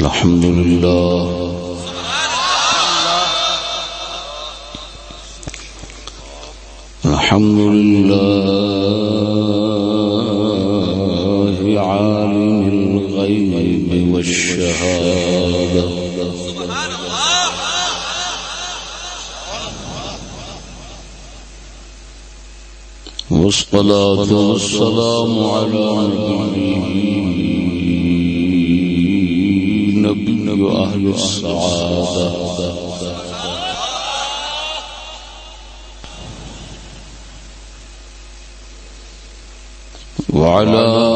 الحمد لله. الحمد لله عالم الغيب والشهادة. والصلاة والسلام على نبي أهل السعادة. وعلى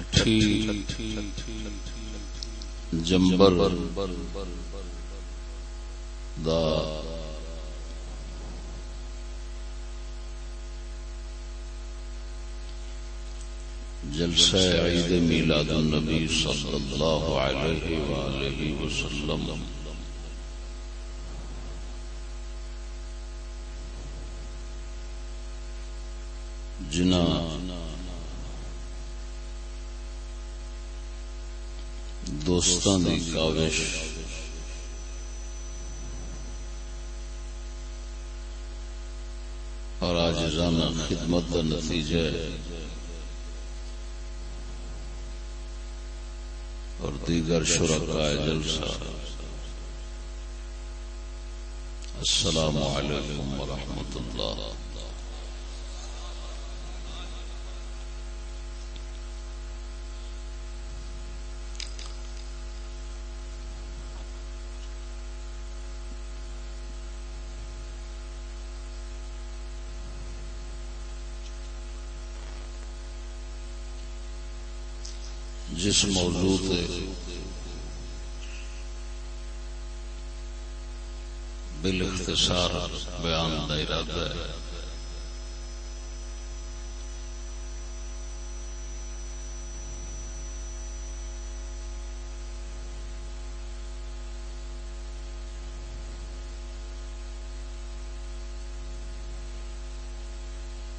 چھٹی جمبر دا۔ جلسہ عید میلاد النبی صلی اللہ علیہ وآلہ وسلم۔ جنا دوستان دی کاوش۔ اور آجزانہ خدمت کا نتیجہ ہے۔ اور دیگر شرکاء جلسہ۔ السلام علیکم ورحمۃ اللہ۔ جس موضوع تے بالاختصار بیان دا ارادہ ہے۔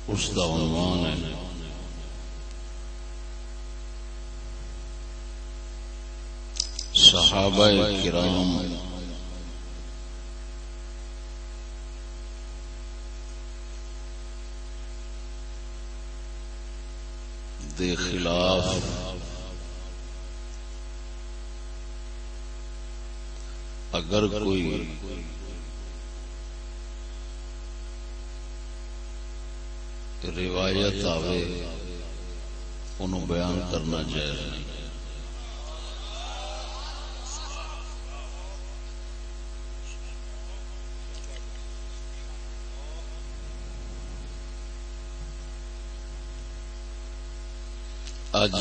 اس دا عنوان ہے۔ صحابہ کرام. دے خلاف اگر کوئی روایت آوے انہوں بیان کرنا جائز اج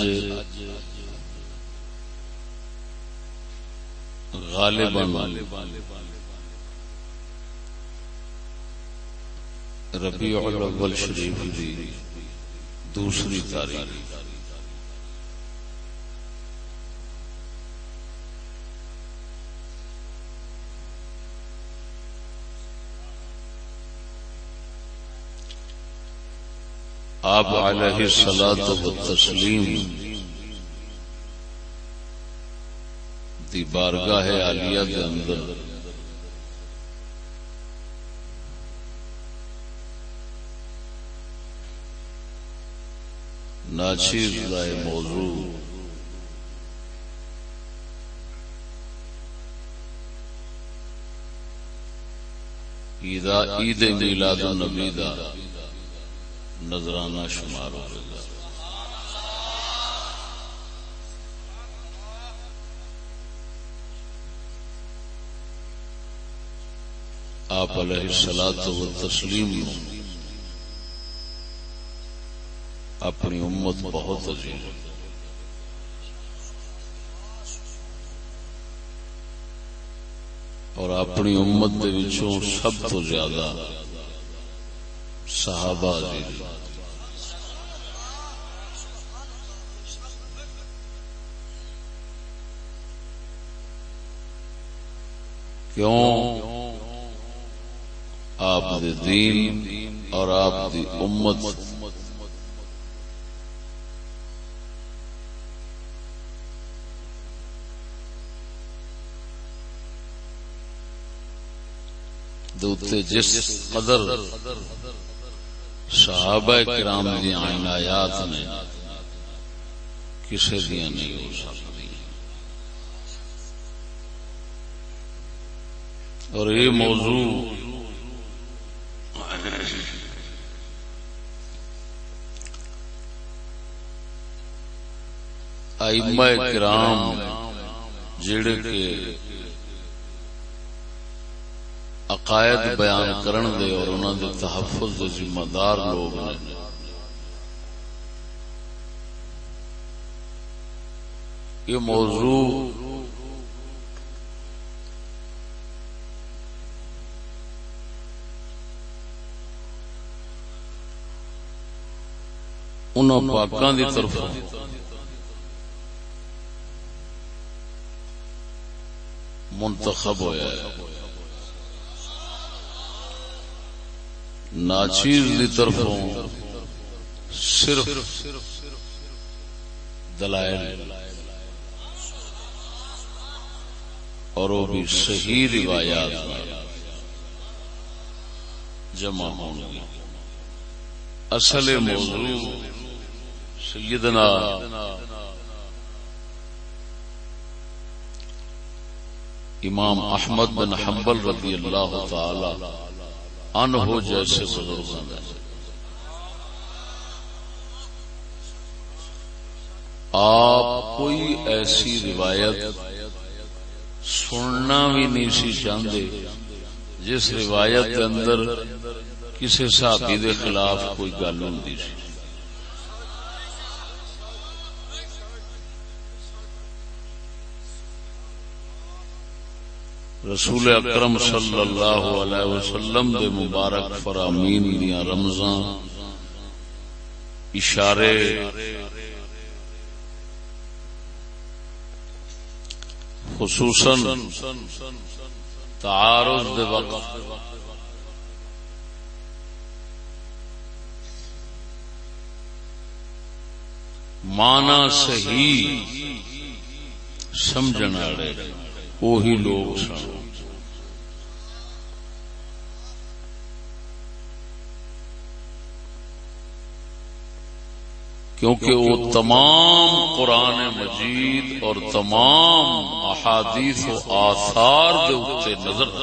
غالباً ربیع الاول شریف دی دوسری تاریخ۔ آپ علیہ سلاد و تسلیم دی بارگاہ عالیہ کے اندر ناچیز لائے موضوع عید میلاد النبی دا نظرانہ شمار ہو گا آپ علیہ سلاد و تسلیم اپنی امت بہت عزیز اور اپنی امت دے وچوں سب تو زیادہ صحابہ عزیز کیوں؟ آپ دے دین اور آپ دی امت. دوتے جس قدر صحابہ کرام دی عنایات نے کسے دیا نہیں ہو سکتی۔ اور یہ موضوع ائمہ کرام جڑے کے عقائد بیان کرن دے اور انہوں دے تحفظ دے ذمہ دار لوگ نے۔ یہ موضوع ان پاکاں دی طرف منتخب ہویا ہے۔ ناچیز دی طرفوں صرف دلائل، اور وہ بھی صحیح روایات جمع ہوں گی۔ اصل موضوع سیدنا امام احمد بن حنبل رضی اللہ تعالی عنہ جیسے بزرگوں کا آپ کوئی ایسی روایت سننا بھی نہیں سی چاہتے جس روایت کے اندر کسی صحابی دے خلاف کوئی گل ہوں سی۔ رسول اکرم صلی اللہ علیہ وسلم دے مبارک فرامین دیا رمضان، اشارے خصوصاً تعارض دے وقت۔ مانا صحیح سمجھنا رہے وہی لوگ سن۔ کیونکہ وہ تمام قرآن مجید اور تمام احادیث و آثار دے نظر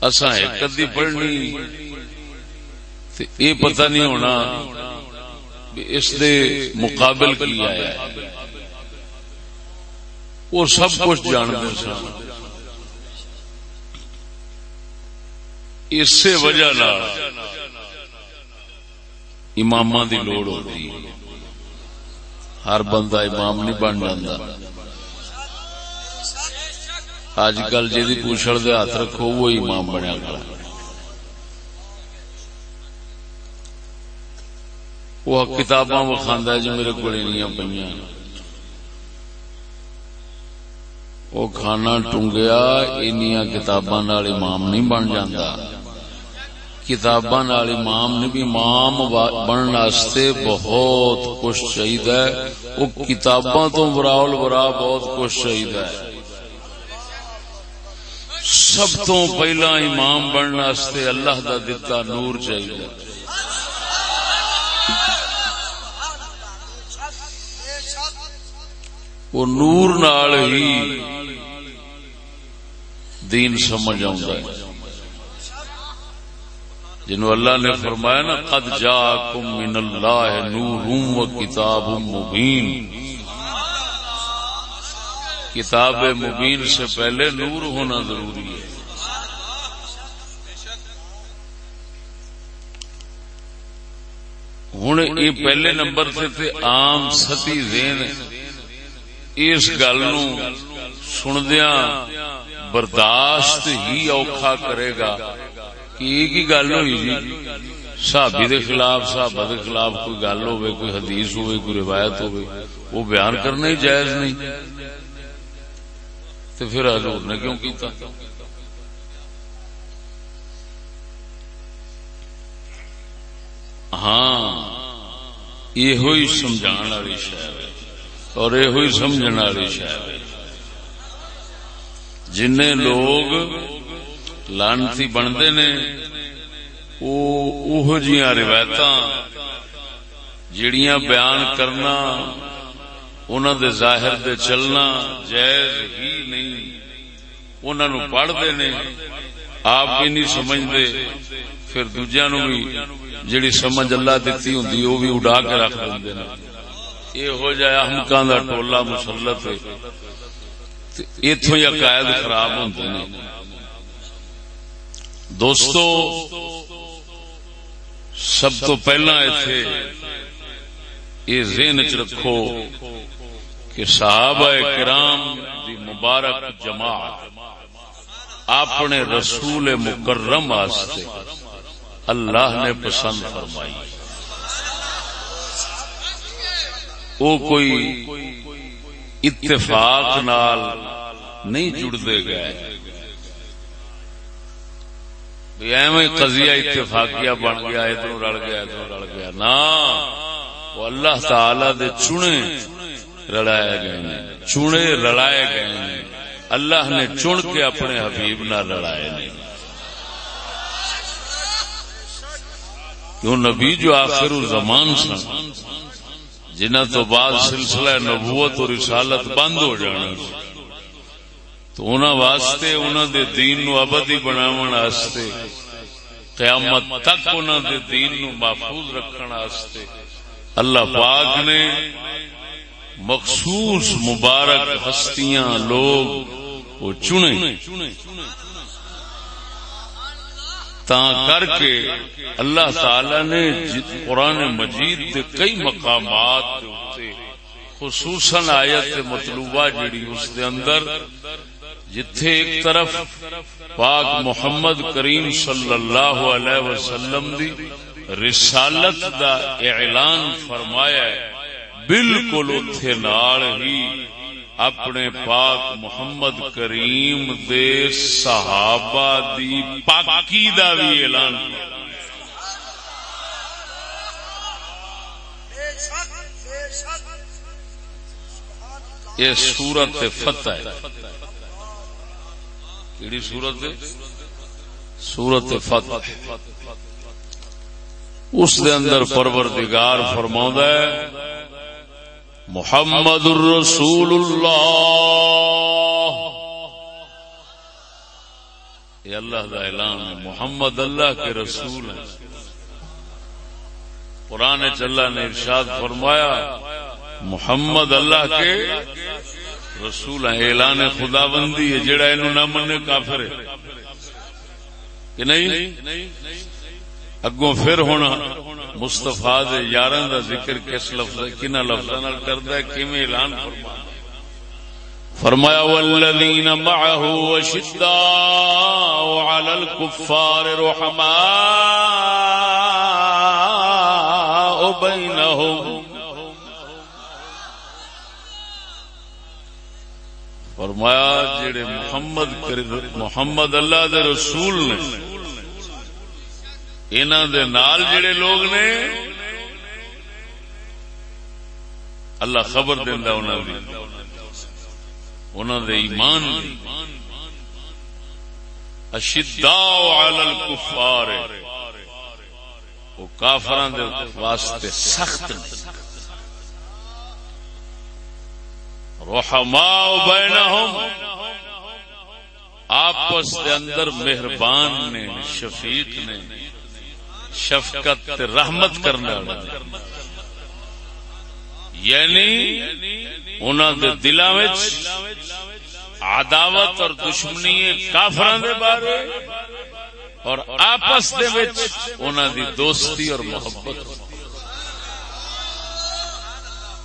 اصا ایک ادی پڑھنی یہ پتہ نہیں ہونا اس دے مقابل کی آیا ہے۔ وہ سب کچھ جانتے سن اسی وجہ امام دی لوڑ ہوتی ہر بندہ امام نہیں بن جاتا۔ اج کل جی پوچھڑ دے ہاتھ رکھو وہ امام بنیا کھڑا۔ وہ کتاباں وکھانا جی میرے کو پہ وہ کھانا ٹونگیا انیا کتاباں امام نہیں بن جاتا کتاباں امام نے بھی امام بننے واسطے بہت کچھ چاہیے وہ کتاباں تو براول برا بہت کچھ چاہیے سب تو پہلا امام بننے واسطے اللہ دا دتا نور چاہیے وہ نور نال ہی دین سمجھ آ جنو اللہ نے فرمایا نا، قد جاکم من اللہ نور و کتاب مبین کتاب مبین سے پہلے نور ہونا ضروری ہے۔ ہوں یہ پہلے نمبر سے تھے، عام ستی زین اس گل سندیا برداشت ہی اوکھا کرے گا۔ کہ ایک گل ہوئی جی۔ صحابی دے خلاف، صحابہ دے خلاف کوئی گل ہوئے، کوئی حدیث ہوئے، کوئی روایت ہوئے، وہ بیان کرنا ہی جائز نہیں۔ تو پھر حضور نے کیوں کیتا؟ ہاں یہ ہوئی سمجھان والی شہر ہے اور یہ ہوئی سمجھنے والی شہر ہے۔ جن لوگ لانتی بنتے نے وہ روایت جڑیاں بیان کرنا انہوں دے ظاہر دے چلنا جائز ہی نہیں۔ انہوں نے پڑھتے نے، آپ بھی نہیں سمجھتے، پھر دوجیا نو بھی جڑی سمجھ اللہ دیتی ہوں وہ بھی اڈا کے رکھ دیں یہ ہو جائے احمقان کا ٹولا مسلط اتوں ہی عقائد خراب ہوتے ہیں دوستو، سب تو پہلا اتنے یہ ذہن چ رکھو کہ صحابہ کرام دی مبارک جماعت اپنے رسول مکرم واسطے اللہ نے پسند فرمائی۔ وہ کوئی اتفاق نال نہیں جڑتے گئے۔ ایویں قضیہ اتفاقیہ بن گیا، ادھر رل گیا، ادھر رل گیا۔ نا، وہ اللہ تعالی دے چنے رلائے گئے چنے رلائے گئے اللہ نے چن کے اپنے حبیب نہ لڑائے نہیں کیوں نبی جو آخر زمان سن، جنہ تو بعد سلسلہ نبوت اور رسالت بند ہو جانا۔ تو انہوں واسطے انہوں دے دین نو ابدی بناون واسطے قیامت تک انہوں دے دین نو محفوظ رکھن واسطے اللہ پاک نے مخصوص مبارک ہستیاں لوگ وہ چنے تا کر کے اللہ تعالی نے قرآن مجید کے کئی مقامات خصوصاً آیت مطلوبہ جڑی اس دے اندر جتھے ایک طرف پاک محمد کریم صلی اللہ علیہ وسلم دی رسالت دا اعلان فرمایا ہے، بالکل اتھے نال ہی اپنے پاک محمد کریم دے صحابہ دی پاکی دا بھی اعلان۔ یہ سورت فتح ہے۔ کیڑی سورت سورت فتح اس دے اندر پروردگار فرما ہے، محمد الرسول اللہ۔ یہ اللہ دا اعلان ہے، محمد اللہ کے رسول ہیں۔ قرآن چلا نے ارشاد فرمایا، محمد اللہ کے رسول اعلان خدا بندی ہے، جڑا یہ نہ من کافر ہے۔ کہ نہیں؟ اگوں پھر ہونا مستفا یار کا ذکر کس لفظ کن لفظ ہے اعلان فرما فرمایا والذین معه وشداء على الكفار رحماء فرمایا جڑے محمد محمد اللہ دے رسول نے دے نال جڑے لوگ نے، اللہ خبر دینا انہوں دے ایمان الکفار، وہ کافران دے واسطے سخت نے۔ رحماء بینہم۔ آپس دے اندر مہربان نے، شفیق نے، شفقت، رحمت کرنا یعنی انہوں دے دلوں عداوت اور دشمنی کافران دے بارے اور آپس دے وچ دی دوستی اور محبت۔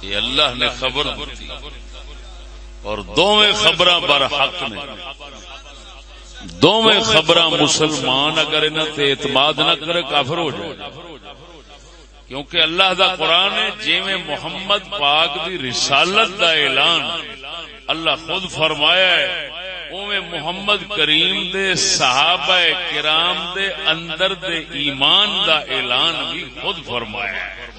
یہ اللہ نے خبر دی۔ اور دونوں خبر بر حق نے۔ دونوں خبر مسلمان اگر انہیں اعتماد نہ کرے کافر ہو جائے۔ کیونکہ اللہ دا قرآن ہے جی میں محمد پاک دی رسالت دا اعلان، اللہ خود فرمایا ہے اوے محمد کریم دے صحابہ کرام دے اندر دے ایمان دا اعلان بھی خود فرمایا ہے۔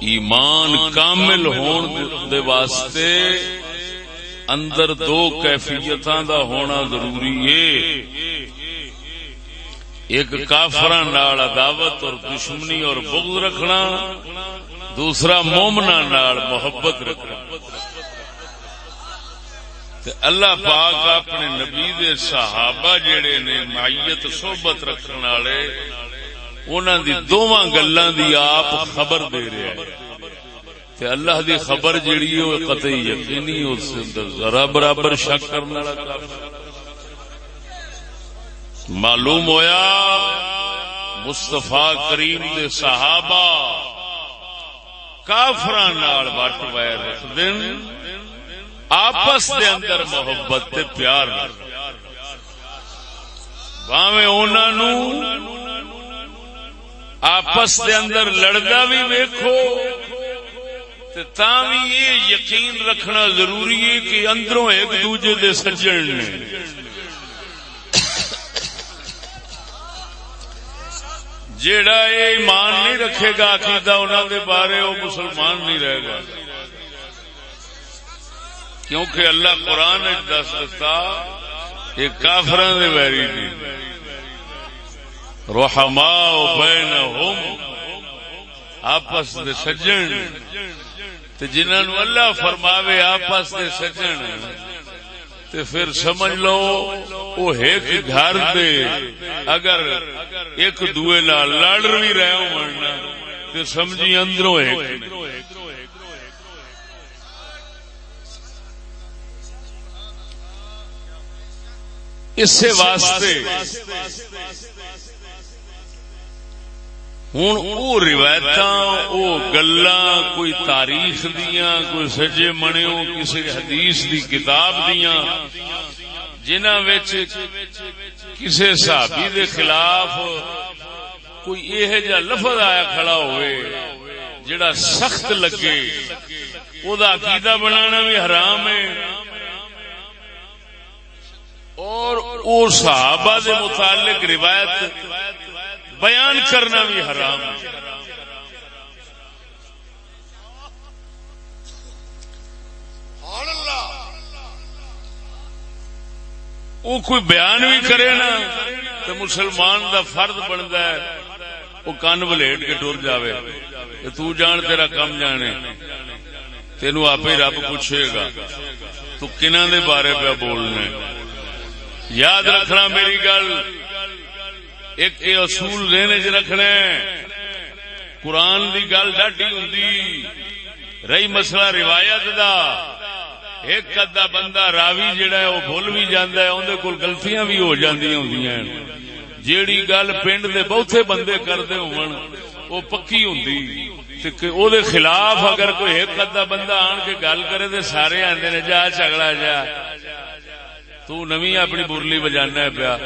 ایمان کامل ہون دے واسطے اندر دو کیفیت دا ہونا ضروری ہے۔ ایک کافر عداوت اور دشمنی اور بغض رکھنا، دوسرا مومنا نال محبت رکھنا۔ اللہ پاک اپنے نبی دے صحابہ جڑے نے مائیت، صحبت رکھنے والے انہوں دی دونوں گلوں دی آپ خبر دے رہے تے اللہ دی خبر جیڑی ہے وہ قطعی یقینی اس اندر ذرا برابر شک کرنے والا معلوم ہویا مستفا کریم دے صحابہ کافران وٹ ویر رکھ دن آپس دے اندر محبت تے پیار باوے انہوں آپس دے اندر لڑدا بھی ویکھو تا بھی یہ یقین رکھنا ضروری ہے کہ اندروں ایک دوجے دے سجن نے۔ جیڑا یہ ایمان نہیں رکھے گا عقیدہ انہوں دے بارے وہ مسلمان نہیں رہے گا۔ کیونکہ اللہ قرآن دس دتا یہ کافر ویری تھی روحما بین آپس دے سجن. تے جنہوں اللہ فرماوے آپس دے سجن. تے پھر سمجھ لو وہ ایک گھر دے اگر ایک دوے نال لڑ بھی رہے ہو تے سمجھی اندروں ایک اس سے واسطے ہوں وہ روایت وہ گلا کوئی تاریخ دیا کوئی سجے منو کسی حدیث دی کتاب دیا جنہ کسی صحابی دے خلاف کوئی یہ جا لفظ آیا کھڑا ہوئے، جڑا سخت لگے وہ عقیدہ بنانا بھی حرام ہے۔ اور وہ صحابہ دے متعلق روایت بیان کرنا بھی حرام وہ کوئی بیان بھی کرے نا تو مسلمان دا فرد بنتا ہے۔ وہ کن بلیٹ کے ٹر جائے تو جان تیرا کم جانے۔ تینو آپ ہی رب پوچھے گا۔ تو کنہ دے بارے پہ بولنا یاد رکھنا میری گل۔ ایک یہ اصول دینے چ رکھنا قرآن دی گل ڈاڈی ہوں رہی مسئلہ روایت دا۔ ایک ادا بندہ راوی جڑا ہے، وہ بھول بھی جانا ہے اندر کول گلتیاں بھی ہو جاندی ہوں جیڑی گل پنڈ دے بہتے بندے کرتے ہو پکی ہوں دے خلاف اگر کوئی ایک ادا بندہ آن کے گل کرے تو سارے آدھے نے جا، جھگڑا جا۔ تو نوی اپنی برلی بجانا پیا۔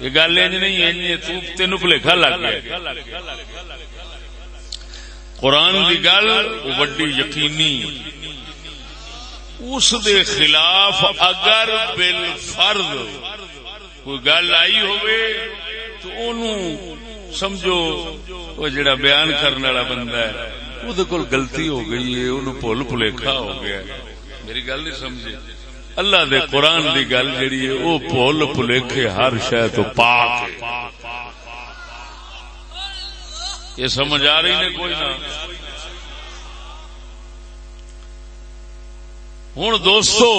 یہ گل انج نہیں تین بھلیکا لگ گیا قرآن کی گل وڈی یقینی۔ اس دے خلاف اگر بل فرد کوئی گل آئی ہوئے، تو انہوں سمجھو، وہ جڑا بیان کرنے والا بندہ ہے، وہ کول گلتی ہو گئی ہے انہوں بھول بھلیکھا ہو گیا میری گل نہیں سمجھے۔ اللہ دے قرآن دی گل جڑی ہے وہ بھول بھلیکھے ہر شاید تو پاک یہ سمجھ آ رہی نے کوئی نہ؟ ہوں دوستو،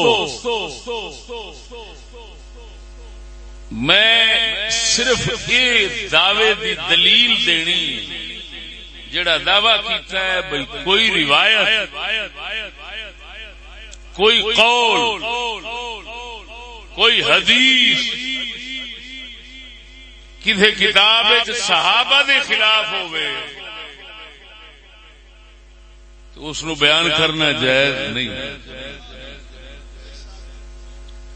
میں صرف یہ دعوے دی دلیل دینی، جڑا دعوی کیتا ہے بھائی کوئی روایت۔ کوئی قول، کوئی حدیث۔ کسی کتاب صحابہ دے خلاف ہوئے تو اس نو بیان کرنا جائز نہیں۔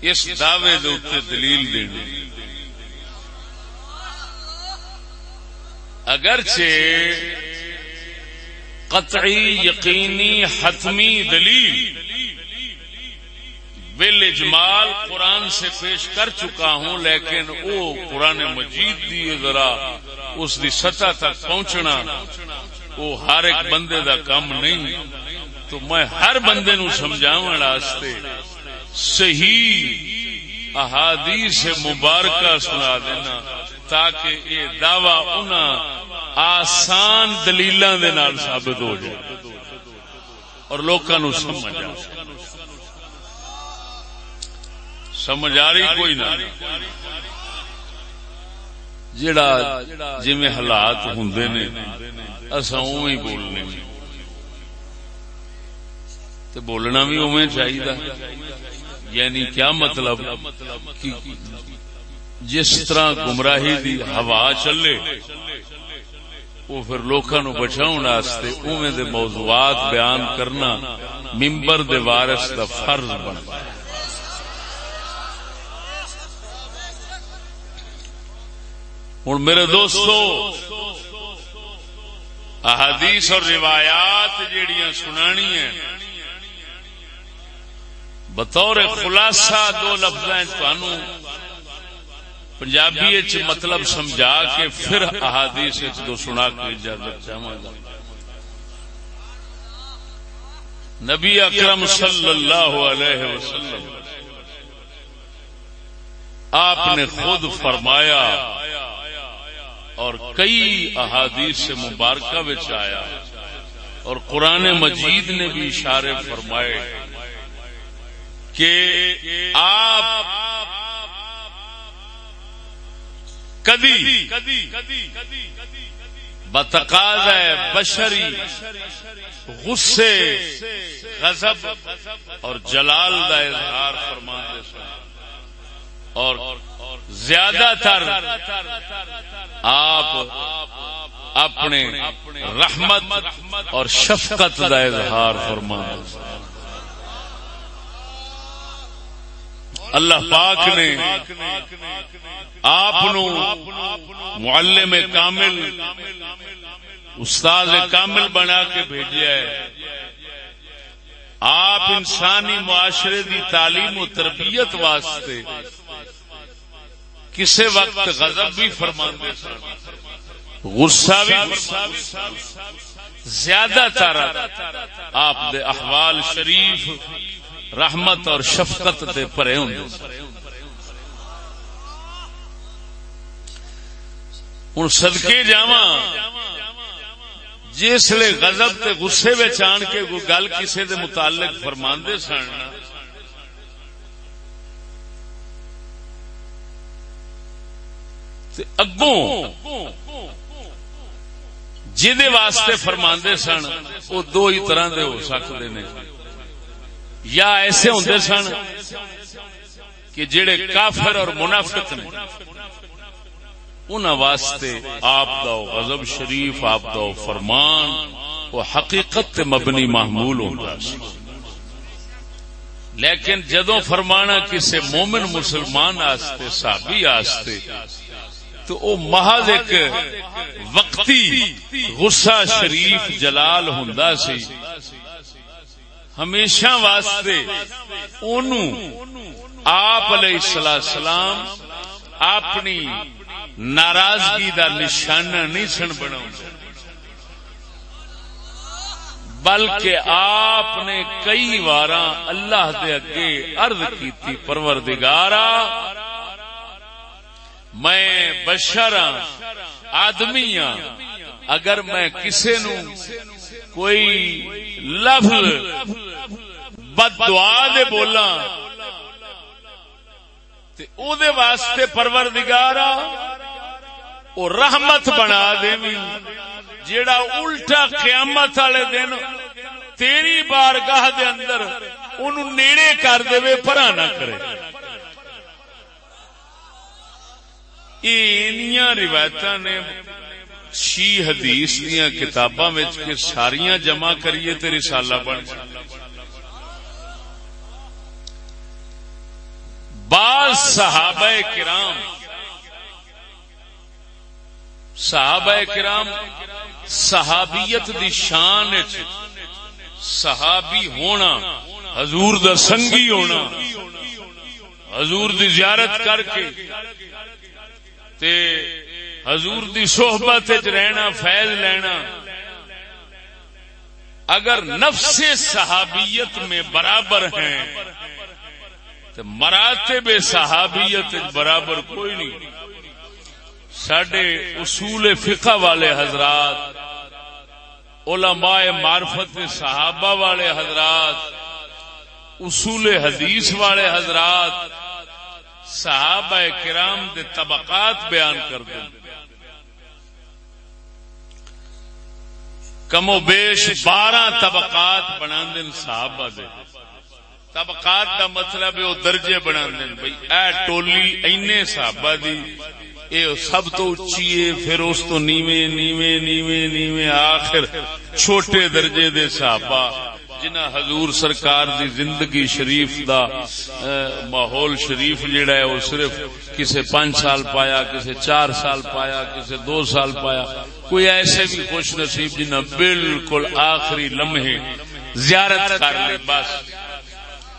اس دعوے دلیل دینی۔ اگرچہ قطعی یقینی حتمی دلیل بل اجمال قرآن سے پیش کر چکا ہوں، لیکن وہ قرآن مجید دی ذرا، اس دی سطح تک پہنچنا وہ ہر ایک بندے دا کم نہیں۔ تو میں ہر بندے نو سمجھاو صحیح احادیث مبارکہ سنا دینا، تاکہ یہ دعوی ان آسان دلیل ثابت ہو جائے۔ اور لوگوں سمجھ آ سمجھ آ رہی کوئی نہ۔ جڑا جی حالات ہوں نے اصا اوی بولنے۔ تو بولنا بھی اوے چاہیے یعنی کیا مطلب؟ جس طرح گمراہی دی ہوا چلے وہ پھر لوکاں نو بچاؤ واسطے اوویں دے موضوعات بیان کرنا ممبر دے وارث دا فرض بنتا ہے۔ ہوں میرے دوستو، احادیث اور روایات جیڑیاں سنانی ہیں، بطور خلاصہ دو لفظ پنجابی چ مطلب سمجھا کے پھر احادیث دو سنا کے اجازت چاہوں گا۔ نبی اکرم صلی اللہ علیہ وسلم، آپ نے خود فرمایا اور کئی احادیث سے مبارکہ آیا۔ اور قرآن مجید نے بھی اشارے فرمائے کہ آپ کدی بتقاض بشری، غصے، غضب اور جلال کا اظہار فرما اور زیادہ تر آپ اپنے رحمت اور شفقت کا اظہار فرما اللہ پاک نے آپ معلم کامل استاد کامل بنا کے بھیجا ہے۔ آپ انسانی معاشرے دی تعلیم و تربیت واسطے کسی وقت غضب بھی فرما غصہ بھی زیادہ تر آپ دے احوال شریف، رحمت اور شفقت دے پرے ہوں۔ ہوں سدکے جا جسے غضب تے غصے آن کے کوئی گل کسی دے متعلق فرماندے سن۔ اگوں جہد واسطے فرماندے سن وہ دو ہی طرح دے ہو سکتے نے۔ یا ایسے ہوں سن کہ جڑے کافر اور منافق نے ان واسطے آپ دا غضب شریف، آپ دا فرمان وہ حقیقت مبنی محمول ہوتا لیکن جدو فرمانا کسی مومن مسلمان آستے، صحابی آستے، تو او محض ایک وقتی غصہ شریف جلال ہوں سی۔ ہمیشہ واسطے آپ علیہ السلام اپنی ناراضگی دا نشانہ نہیں سن بنا بلکہ آپ نے کئی بار اللہ دے اگے عرض کی پروردگارا، میں بشر آدمی ہاں اگر میں کسی نو کوئی لفظ، بد دعا دے بولاں بولا او دے واسطے پروردگارا، او رحمت بنا دے جیڑا الٹا قیامت والے دن تیری بارگاہ دے اندر ان نیڑے کر دے پرا نہ کرے۔ اینیاں روایت نے شی حدیث دیا کتاباں ساریاں جمع کریے تے رسالہ بن جائے۔ بعض صحابہ کرام صحابہ کرام صحابیت دی شان صحابی ہونا، حضور دا سنگی ہونا، حضور دی زیارت کر کے، تے حضور دی صحبت رہنا، فیض لینا۔ اگر نفس صحابیت میں برابر ہیں تو مراتب صحابیت برابر کوئی نہیں۔ سڈے اصول فقہ والے حضرات، علماء معرفت صحابہ والے حضرات، اصول حدیث والے حضرات، صحابہ کرام دے طبقات بیان کر دیں۔ کم و بیش بارہ طبقات بنا دین صحابہ دے۔ طبقات دا مطلب ہے وہ درجے بنا دین بھائی۔ اے ٹولی اینے صحابہ دی، اے سب تو اچھی ہے، پھر اس تو نیویں نیویں نیویں نیویں آخر چھوٹے درجے دے صحابہ۔ جنہ حضور سرکار دی زندگی شریف دا ماحول شریف جڑا ہے، وہ صرف کسے پانچ سال پایا، کسے چار سال پایا، کسے دو سال پایا۔ کوئی ایسے بھی خوش نصیب جنہ بالکل آخری لمحے زیارت کر لی بس۔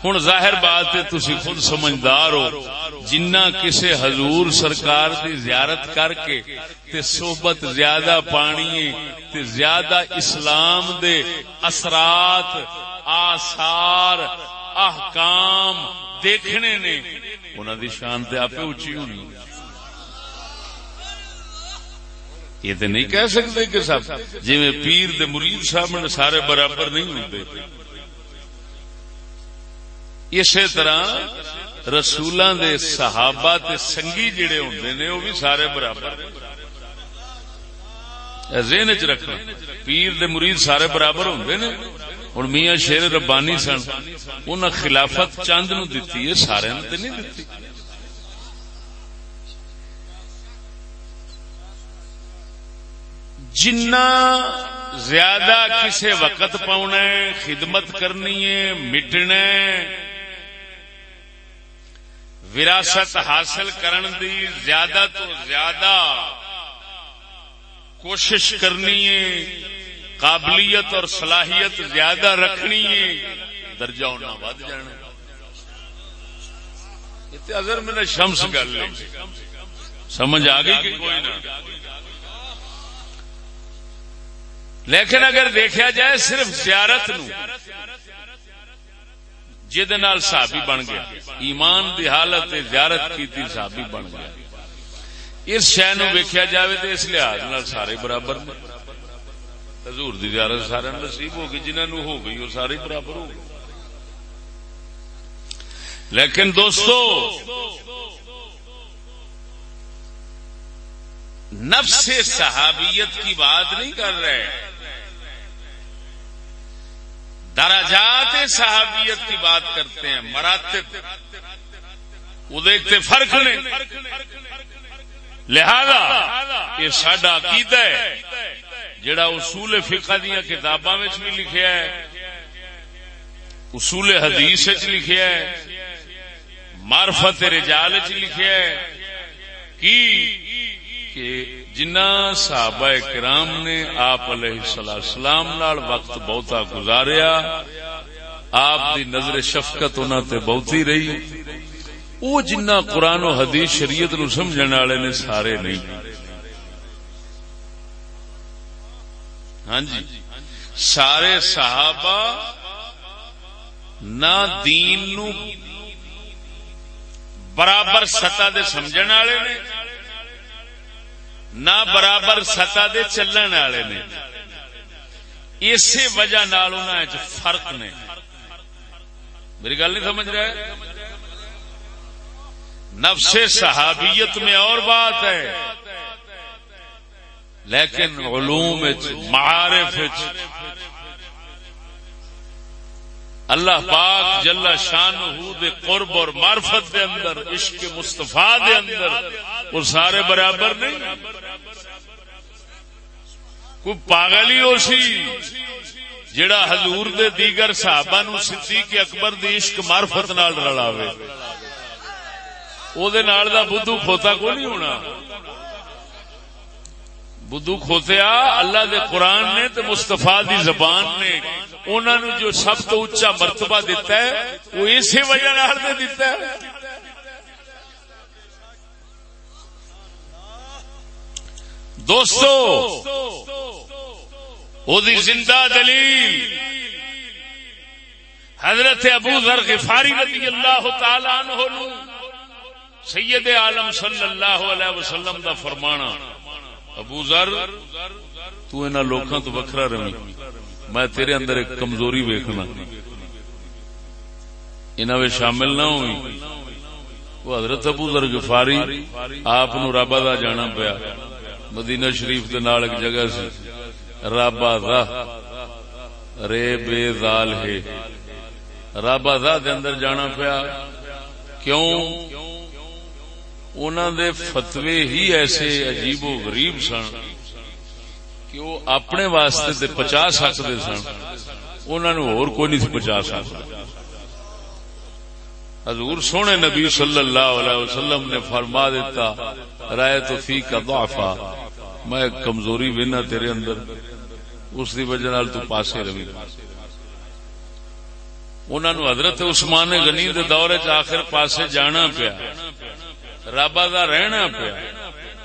ہوں ظاہر بات ہے تھی خود سمجھدار ہو۔ جنہ کسے حضور سرکار دی زیارت کر کے تے صحبت زیادہ پانی تے زیادہ اسلام دے اثرات، آثار، احکام دیکھنے نے انہوں دی شان تے آپ اچھی ہونی۔ یہ تو نہیں کہہ سکتے کہ سب جی پیر دے مرید صاحب سارے برابر نہیں ہوتے اسی طرح رسولوں دے صحابہ تے سنگی جڑے ہوندے نے، وہ بھی سارے برابر ذہن چ رکھنا، پیر دے مرید سارے برابر ہوندے نے۔ ہوں میاں شیر ربانی سن ان خلافت چاند نو دتی ہے سارے تے نہیں دتی۔ جنا زیادہ کسے وقت پاؤنا خدمت کرنی ہے، مٹنا وراثت حاصل کرن دی زیادہ تو زیادہ کوشش کرنی ہے، قابلیت اور صلاحیت زیادہ رکھنی ہے، درجہ ہونا ود جانا۔ اظہر میں شمس گل سمجھ آ گئی کہ کوئی نہ۔ لیکن اگر دیکھا جائے صرف زیارت نو صحابی بن گیا۔ ایمان دی حالت زیارت کی تھی صحابی بن گیا۔ اس شہ نو ویکیا جائے تو اس لحاظ سارے برابر حضور دی زیارت سارے نصیب ہو گئی جنہوں ہو گئی، وہ سارے برابر ہو گئے۔ لیکن دوستو، نفس صحابیت کی بات نہیں کر رہے۔ درجات صحابیت کی بات کرتے ہیں، مراتب۔ وہ دیکھتے فرق نے۔ لہذا یہ سڈا عقیدہ ہے، جڑا اصول فقہ دیا کتاباں بھی لکھیا ہے، اصول حدیث لکھیا ہے مارفت رجال چ لکھیا ہے۔ کہ جنا صحابہ کرام نے آپ علیہ السلام نال وقت بہتا گزاریا، آپ دی نظر شفقت انہوں تے بہتی رہی۔ وہ جنہ قرآن و حدیث شریعت نو سمجھنے والے نے سارے نہیں۔ ہاں جی سارے صحابہ نہ دین نو برابر سطح دے سمجھنے والے نے۔ نہ برابر سطح دے چلن والے نے۔ اسی وجہ نال فرق نے۔ میری گل نہیں سمجھ رہے؟ نفس صحابیت میں اور بات ہے۔ لیکن علوم معارف اللہ پاک جل شان قرب اور معرفت دے اندر، عشق مستفا دے اندر، وہ سارے برابر نہیں۔ کوئی پاگل ہی ہو سی جڑا حضور دے دیگر صحابہ نو صدیق اکبر دی عشق معرفت نال رلاوے۔ او دے نال دا بدھو کھوتا کو نہیں ہونا۔ بدھو کھوتیا اللہ دے قرآن نے تے مستفا دی زبان نے۔ انہوں نے جو سب تو اچا مرتبہ دیتا ہے، وہ اسی وجہ دے دیتا ہے۔ دوستو، وہ زندہ دلیل۔ حضرت ابو ذر غفاری رضی اللہ تعالی عنہ سید عالم صلی اللہ علیہ وسلم دا فرمانا۔ ابو ذر، تو انہاں لوکاں تو وکھرا رہی میں تیرے اندر ایک کمزوری ویکھنا۔ انہاں شامل نہ ہوئی۔ وہ حضرت ابو ذر غفاری، آپ نو رابا دا جانا پیا۔ مدینہ شریف دے نال ایک جگہ سی۔ رابا دا۔ رے بے زال ہے۔ رابا دا دے اندر جانا پیا۔ کیوں؟ انہوں دے فتوے ہی ایسے عجیب و غریب سن کہ وہ اپنے واسطے تے پچا سکتے سن۔ انہوں نے اور کوئی نہیں پچا سکتا۔ حضور سونے نبی صلی اللہ علیہ وسلم نے فرما دیتا، رائے تو فی کا ضعفا، میں کمزوری بنا تیرے اندر، اس دی وجہ نال تو پاسے روی انہوں نے حضرت عثمان غنی دے دور چ آخر پاسے جانا پیا۔ رابا دا رہنا پیا۔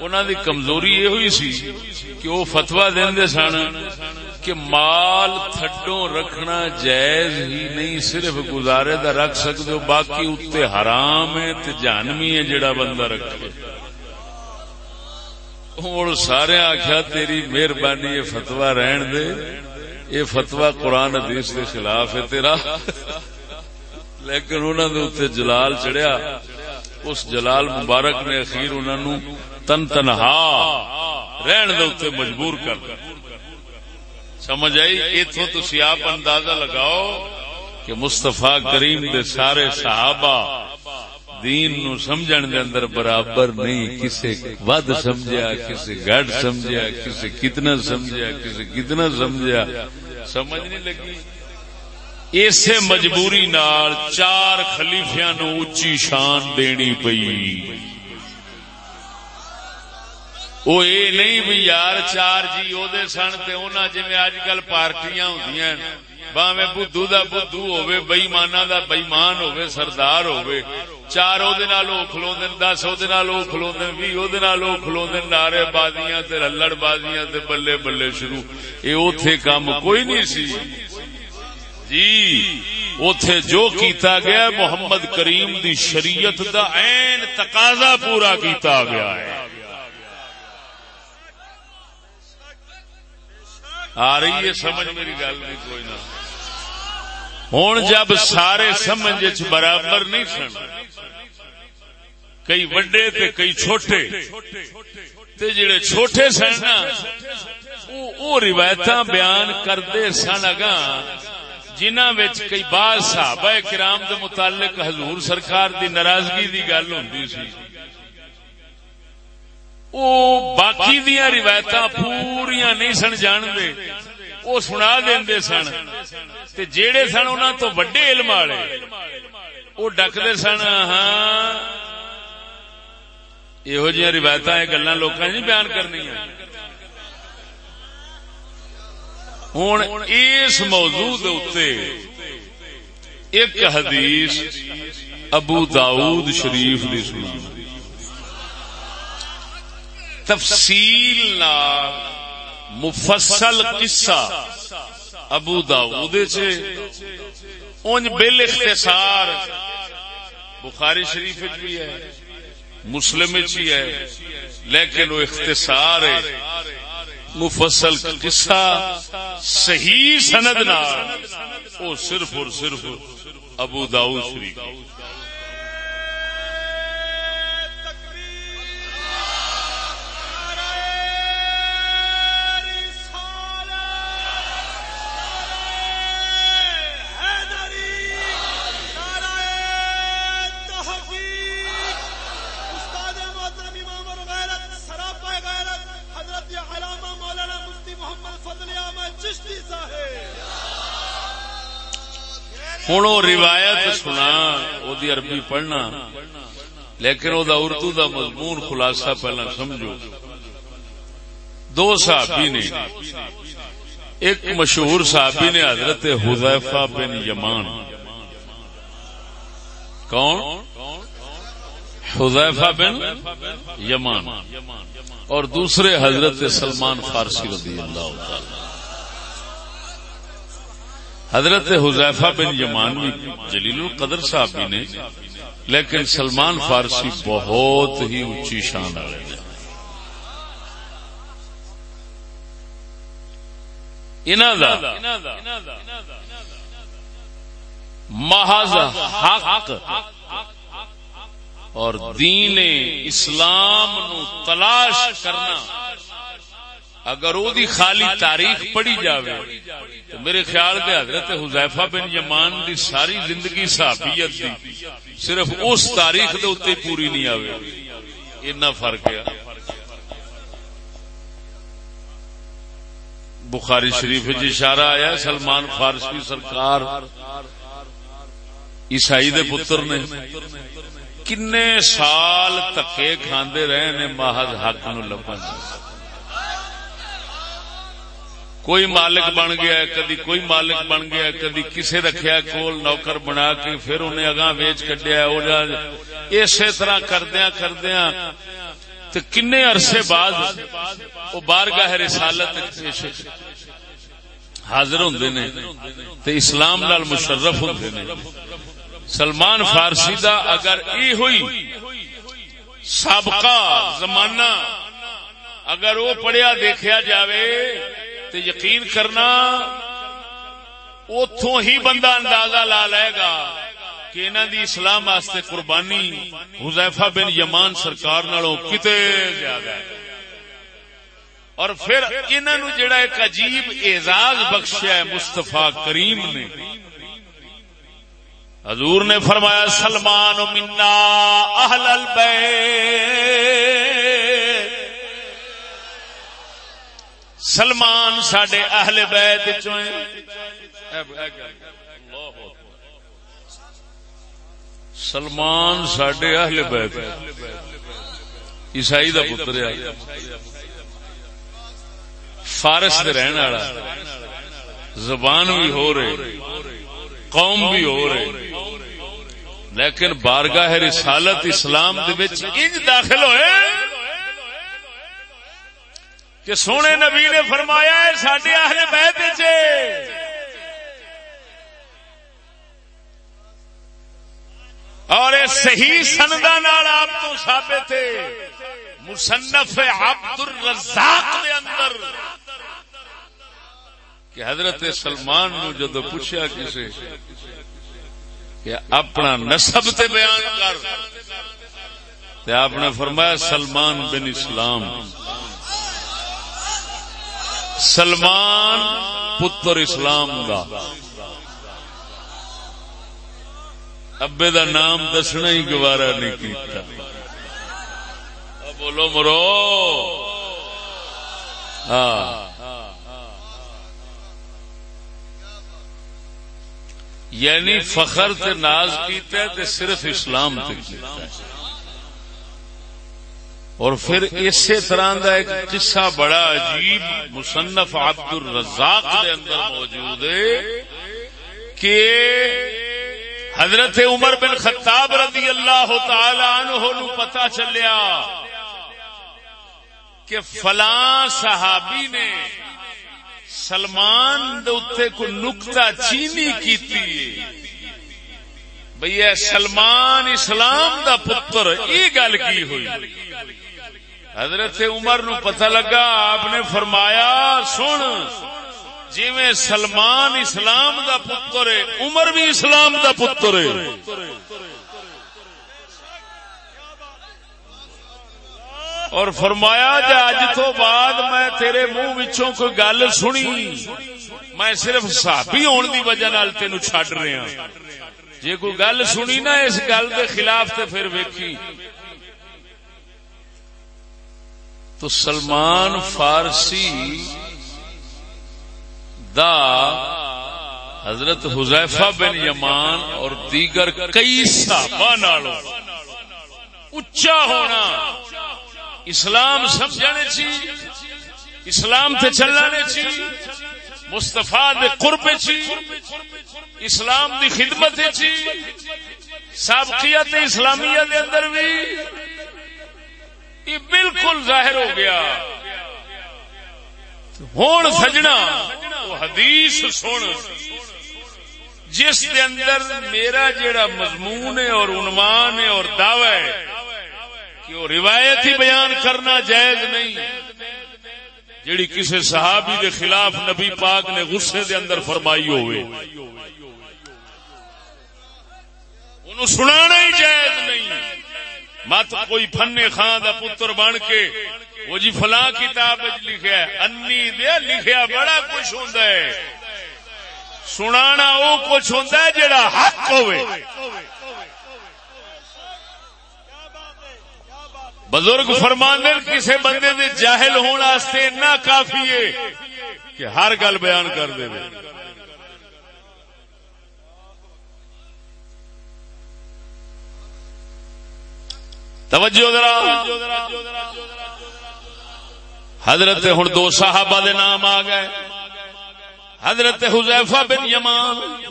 انہوں دی کمزوری یہ ہوئی سی کہ وہ فتوا دے سن کہ مال تھڈو رکھنا جائز ہی نہیں، صرف گزارے دا رکھ سکتے ہو، باقی اتنے حرام ہے تے جانمی ہے جڑا بندہ رکھے۔ ہوں سارے آخیا تیری مہربانی یہ فتوا رہن دے۔ یہ فتوا قرآن حدیث کے خلاف ہے تیرا۔ لیکن انہوں نے اتنے جلال چڑھیا۔ اس جلال مبارک نے اخیر انہوں نے تن تنہا رہن دے مجبور کر سمجھ آئی؟ اتو تھی آپ اندازہ لگاؤ کہ مستفا کریم دے سارے صحابہ دین نو سمجھن دے اندر برابر نہیں، کسے ود سمجھا کسے گھٹ سمجھا کسے کتنا سمجھا کسے کتنا سمجھا سمجھ نہیں لگی؟ اسے مجبوری نال چار خلیفیا نو اچی شان دینی پئی۔ وہ یہ نہیں بھی یار چار جی وہ سن تے انہاں جی اج کل پارٹیاں ہوں باوے بدھو دا بدھو ہوے بئیمانا دا بئیمان ہوے سردار ہوے چار او دے نال او کھلو دین دس او دے نال او کھلو دین وی او دے نال او کھلو دین نعرے بازیاں تے رلڑ بازیاں تے بلے بلے شروع۔ اے اوتھے کام کوئی نہیں سی۔ جی اتے جو کیتا گیا محمد کریم دی شریعت دا این تقاضا پورا کیتا گیا ہے۔ آ رہی ہے، سمجھ میری گل نہیں کوئی نہ۔ ہوں جب سارے سمجھ برابر نہیں سن، کئی وڈے تے کئی چھوٹے، تے جڑے چھوٹے سن نا وہ روایت بیان کرتے سن اگاں۔ جنہ کئی بعض صحابہ کرام دے متعلق حضور سرکار دی ناراضگی دی گل ہوں سی۔ وہ باقی دیا روایت پوریا نہیں سن جان دے وہ سنا دے سن۔ تے جیڑے سن انہوں تو وڈے علم والے وہ ڈکتے سن ہاں۔ یہو جہاں روایت گلا لوگ نہیں بیان کرنی ہوں اس موضوع ایک حدیث ابو داؤد شریف دی سنا تفصیل مفصل قصہ ابو داؤد اونج بل اختصار بخاری شریف بھی ہے، مسلم چی ہے، لیکن وہ اختصار ہے۔ مفصل قصہ صحیح سند نہ وہ صرف اور صرف ابو داؤ شریف ہوں وہ روایت سنا وہ عربی پڑھنا۔ لیکن وہ اردو دا مضمون خلاصہ پہلا سمجھو۔ دو صحابی نے، ایک مشہور صحابی نے حضرت حذیفہ بن یمان۔ کون؟ حذیفہ بن یمان۔ اور دوسرے حضرت سلمان فارسی رضی اللہ تعالی۔ حضرت حذیفہ بن یمان بھی جلیل القدر صاحب بھی نے لیکن سلمان فارسی بہت ہی اچھی شان والے محض حق اور دین اسلام نو تلاش کرنا اگر وہ خالی تاریخ پڑھی جاوے تو میرے خیال دے حضرت حذیفہ بن یمان دی ساری زندگی صحابیت دی صرف اس تاریخ دے اتنے پوری نہیں آوے اتنا فرق ہے بخاری شریف جی اشارہ آیا سلمان فارسی سرکار عیسائی دے پتر نے کنے سال تکے کھاندے رہے نے محض حق نو لبن کوئی مالک بن گیا کدی کوئی مالک بن گیا کدی کسے رکھیا کول نوکر بنا کے، پھر انہیں اگاں ویچ کڈیا اسی طرح کردیا کردیا تو کنے عرصے بعد وہ بارگاہ رسالت حاضر ہوں نے تو اسلام نال مشرف ہوں نے۔ سلمان فارسی دا اگر ای ہوئی، سابقہ زمانہ اگر وہ پڑھیا دیکھا جاوے تے یقین کرنا اتوں ہی بندہ اندازہ لا لے گا کہ انہوں دی اسلام واسطے قربانی حذیفہ بن یمان سرکار نالوں کتے زیادہ ہے۔ اور پھر انہوں جڑا ایک عجیب اعزاز بخشیا ہے مستفا کریم نے۔ حضور نے فرمایا، سلمان منا اہل البیت۔ سلمان سڈے اہل بیت سلمان سڈے اہل بیت۔ عیسائی کا پتر فارس رہن والا۔ زبان بھی ہو رہے۔ قوم بھی ہو رہے۔ لیکن بارگاہ رسالت اسلام داخل ہوئے۔ کہ سونے نبی نے فرمایا ہے سڈے اہل بیت اور صحیح سندا آپ تو ثابت ہے۔ مصنف عبد الرزاق دے اندر کہ حضرت سلمان نو جدو پوچھا کسی کہ اپنا نسب تے بیان کر، تے آپ نے فرمایا سلمان بن اسلام۔ سلمان پتر اسلام دا۔ ابے دا نام دسنا ہی گوارا نہیں کیتا۔ بولو مرو۔ ہاں۔ یعنی فخر تے ناز کیتا ہے تے صرف اسلام تے کیتا ہے۔ اور پھر اسی طرح کا ایک قصہ بڑا عجیب مصنف عبد الرزاق دے اندر موجود ہے کہ حضرت عمر بن خطاب رضی اللہ تعالی عنہ نو پتا چلیا کہ فلاں صحابی نے سلمان کو نکتا چینی کی بھئی سلمان اسلام دا پتر یہ گل کی ہوئی؟ حضرت عمر نو پتہ لگا، آپ نے فرمایا، سن جی میں سلمان اسلام دا پتر ہے، عمر بھی اسلام دا پتر ہے۔ اور فرمایا، جا اج تو بعد میں تیرے منہ وچوں کوئی گل سنی۔ میں صرف صحابی ہون دی وجہ نال تینو چھڈ رہا ہوں جے کوئی گل سنی نا، اس گل دے خلاف تے پھر ویکھی۔ تو سلمان فارسی دا حضرت حذیفہ بن یمان اور دیگر کئی صحابہ نالوں اچا ہونا اسلام سمجھنے چی، اسلام تے چلنے چی مستفا دے قرب چی، اسلام دی خدمت چی، سابقیت اسلامیہ دے اندر بھی یہ بالکل ظاہر ہو گیا۔ ہوں سجنا حدیث سن۔ جس دے اندر میرا جیڑا مضمون ہے اور عنوان ہے اور دعوی ہے کہ وہ روایت ہی بیان کرنا جائز نہیں، جیڑی کسی صحابی دے خلاف نبی پاک نے غصے دے اندر فرمائی ہوئے۔ انہوں سنانا ہی جائز نہیں۔ مت کوئی فن خان دا پتر بن کے۔ وہ جی فلاں کتاب لکھا انی دے لکھیا بڑا کچھ ہوں سنانا وہ کچھ ہوں جڑا حق ہوئے۔ بزرگ فرمان کسی بندے دے جاہل ہونے اتنا کافی ہے کہ ہر گل بیان کر دے۔ توجہ ذرا۔ حضرت ہوں دو صحابہ دے نام آ گئے۔ حضرت حذیفہ بن یمان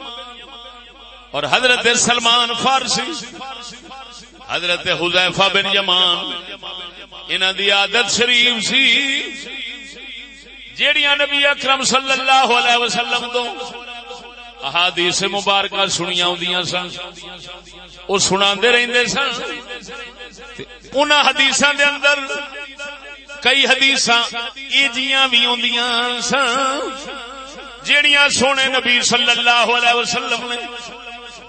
اور حضرت سلمان فارسی۔ حضرت حذیفہ بن یمان، انہاں دی عادت شریف سی۔ جیڑیاں نبی اکرم صلی اللہ علیہ وسلم تو احادیث مبارکہ سنیا ہوندیاں سن۔ او سناندے رہندے سن۔ ان حدیث دے اندر کئی حدیث ایجیاں بھی ہوں سن۔ جیڑیاں سونے نبی صلی اللہ علیہ وسلم نے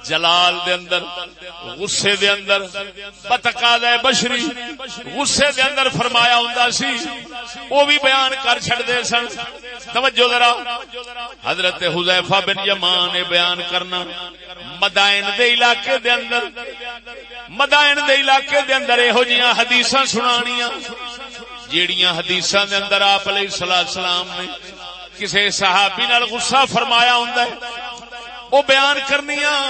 جلال دے اندر، غصے دے اندر بتکا دے بشری، غصے دے اندر فرمایا ہوں سی وہ بھی بیان کر چھڑ دے سن۔ توجہ ذرا، حضرت حذیفہ بن یمان نے بیان کرنا۔ مدائن دے علاقے دے اندر، مدائن دے علاقے دے اندر یہو جیاں حدیثاں سنانیاں، جیڑیاں حدیثاں دے اندر آپ علیہ السلام نے کسے صحابی نال غصہ فرمایا ہوندا ہے وہ بیان کرنیاں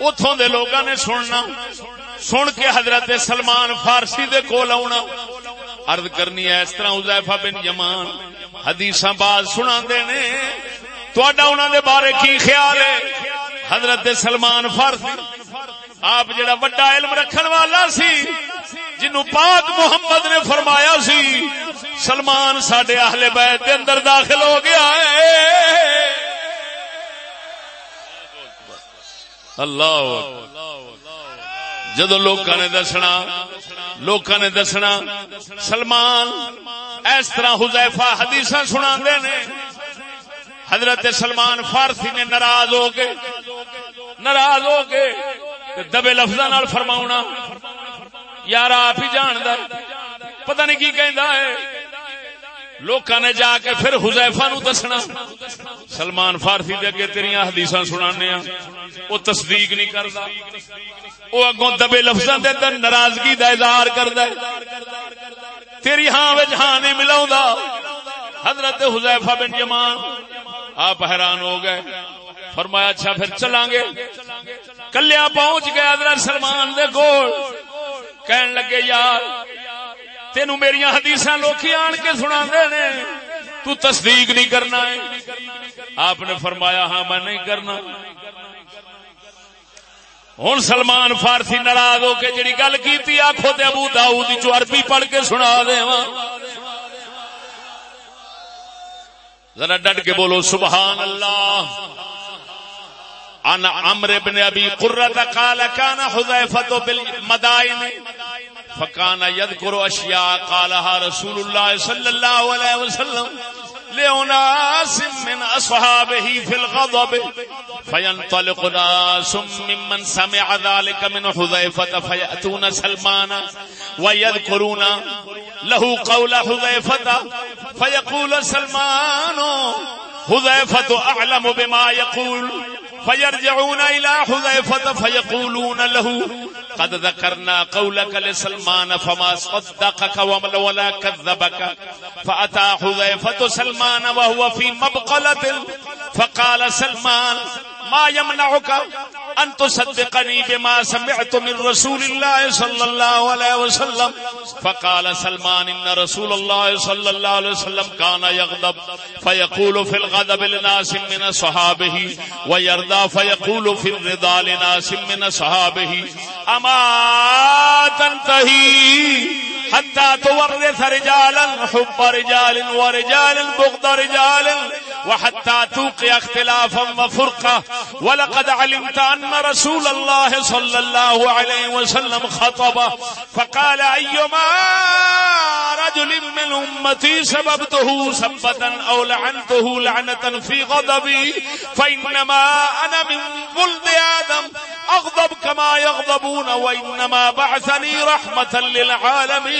اتوں دے لوگاں نے سننا۔ سن کے حضرت سلمان فارسی دے کول آنا عرض کرنی ہے، اس طرح حذیفہ بن یمان حدیثاں بعد سنا دے نے۔ تہاڈا انہاں دے بارے کی خیال ہے؟ حضرت سلمان فارسی۔ آپ جڑا بڑا علم رکھن والا سی جنو پاک محمد نے فرمایا سی، سلمان سڈے اہل بیت کے اندر داخل ہو گیا ہے۔ اللہ جدو لوگ نے دسنا لوگ نے دسنا، سلمان اس طرح حذیفہ حدیث سنا نے۔ حضرت سلمان فارسی نے ناراض ہو کے، ناراض ہو کے دبے لفظ فرما یار آپ ہی جان پتہ نہیں کی کہندا ہے۔ لوکاں نے جا کے پھر حذیفہ نو دسنا۔ سلمان فارسی دے اگے تیریاں حدیثاں سنانے ہاں۔ او تصدیق نہیں کردا۔ او اگوں دبے لفظاں دے اندر ناراضگی دا اظہار کردا ہے۔ تیری ہاں وچ ہاں نہیں ملاوندا حضرت حذیفہ بن یمان، آپ حیران ہو گئے۔ فرمایا اچھا پھر چلیں گے۔ کلیا پہنچ گئے حضرت سلمان دے گول کہن لگے، یار تینو میری حدیث لوکی آن کے سنا نے۔ تو تصدیق نہیں کرنا ہے۔ آپ نے فرمایا ہاں میں نہیں کرنا۔ ہوں سلمان فارسی ناراض ہو کے جڑی گل کی آخو تے ابو داؤد جو عربی پڑھ کے سنا دے ہاں۔ ذرا ڈٹ کے بولو، سبحان اللہ۔ ان عمرو بن ابي قرة قال كان حذيفة بالمدائن فكان يذكر اشياء قالها رسول الله صلى الله عليه وسلم لأناس من أصحابه في الغضب فينطلق ناس ممن سمع ذلك من حذيفة فيأتون سلمان ويذكرون له قول حذيفة فيقول سلمان حذيفة أعلم بما يقول فيرجعون إلى حذيفة فيقولون له قد ذكرنا قولك لسلمان فما صدقك ولا كذبك. فأتى حذيفة سلمان وهو في مبقلة فقال سلمان ما يمنعك ان تصدقني بما سمعت من رسول الله صلى الله عليه وسلم. فقال سلمان ان رسول الله صلى الله عليه وسلم كان يغضب، فيقول في الغضب لناس من صحابه، ويرضى فيقول في الرضا لناس من صحابه. اما تنتهي حتى تورث رجالا حب رجال ورجال بغض رجال وحتى توقي اختلافا وفرقة. ولقد علمت أن رسول الله صلى الله عليه وسلم خطب فقال أيما رجل من أمتي سببته سبة أو لعنته لعنة في غضبي فإنما أنا من ولد آدم. أغضب كما يغضبون وإنما بعثني رحمة للعالمين.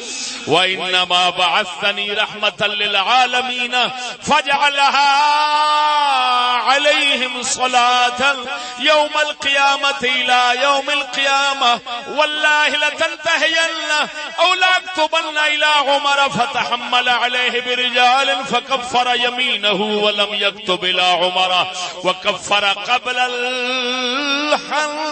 وإنما بعثني رحمة للعالمين فاجعلها عليهم صلاة يوم القيامة إلى يوم القيامة والله لتنتهين أو لاكتبن إلى عمر فتحمل عليه برجال فكفر يمينه ولم يكتب إلى عمر وكفر قبل الحنس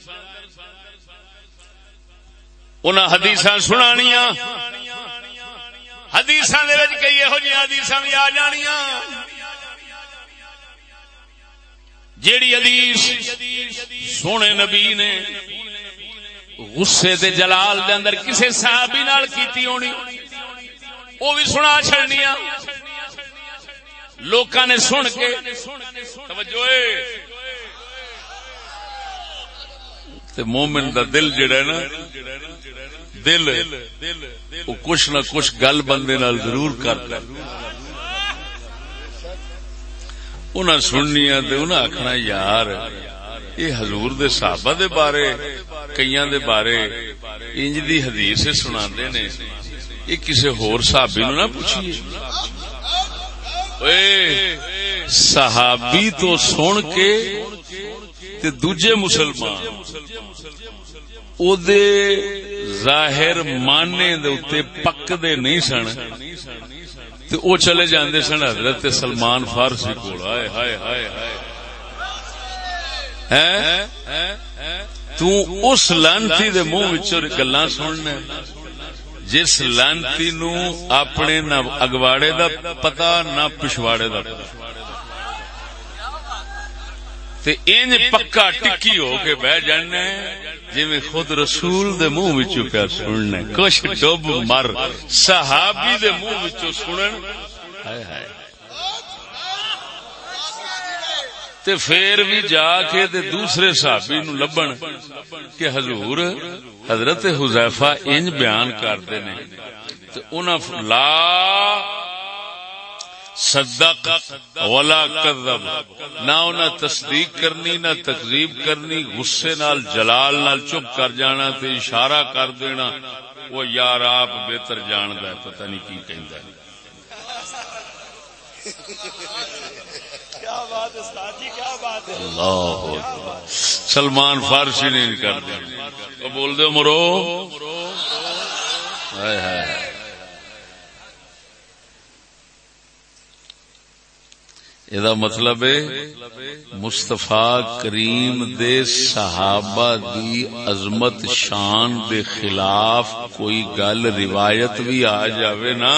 انہاں حدیثاں سنانیاں۔ حدیثاں دے وچ کئی ایہو جی حدیثاں بھی آ جانیاں۔ جیڑی حدیث سونے نبی نے غصے دے جلال دے اندر کسے صحابی نال کیتی ہونی وہ بھی سنا چڑنیا لوگ نے سن کے، توجہ مومن دا دل جڑا نا، دل، وہ کچھ نہ کچھ گل بندے نال ضرور کرتا انہیں سننی انہیں آخنا یار یہ حضور دے صحابہ دے بارے کئی دے بارے، انج دی حدیث سنا نے۔ یہ کسی ہور صحابی نو نہ پوچھیے۔ صحابی تو سن کے تے دوجے مسلمان۔ او دے ظاہر مانے دے اتے پک دے نہیں سن۔ تے او چلے جاندے سن حضرت سلمان فارسی کو ہائے ہائے ہائے ہائے۔ تو اس لانتی دے منہ وچوں گلاں سننا جس لانتی نو اپنے نہ اگواڑے دا پتا، نہ پچھواڑے دا پتا۔ تے انج پکا ٹکی ہو کے بہ جانا جی میں خود رسول دے منہ وچوں پیا سننا کچھ ڈب مر۔ صحابی دے منہ وچوں سنن۔ ہائے ہائے۔ تے پھر بھی جا کے دے دوسرے صحابی نو لبن کہ حضور، حضرت حذیفہ انج بیان کرتے نے تے انہاں لا صدق ولا کذب. نہ انہیں تصدیق کرنی نہ تقریب کرنی غصے نال جلال نال چپ کر جانا تے اشارہ کر دینا وہ یار آپ بہتر جاند ہے پتہ نہیں کی کہندا ہے۔ سلمان فارسی نے کر دیا۔ بول دو مرو۔ یہ مطلب مستفا کریم دے صحابہ دی عظمت شان دے خلاف کوئی گل روایت بھی آ جاوے نا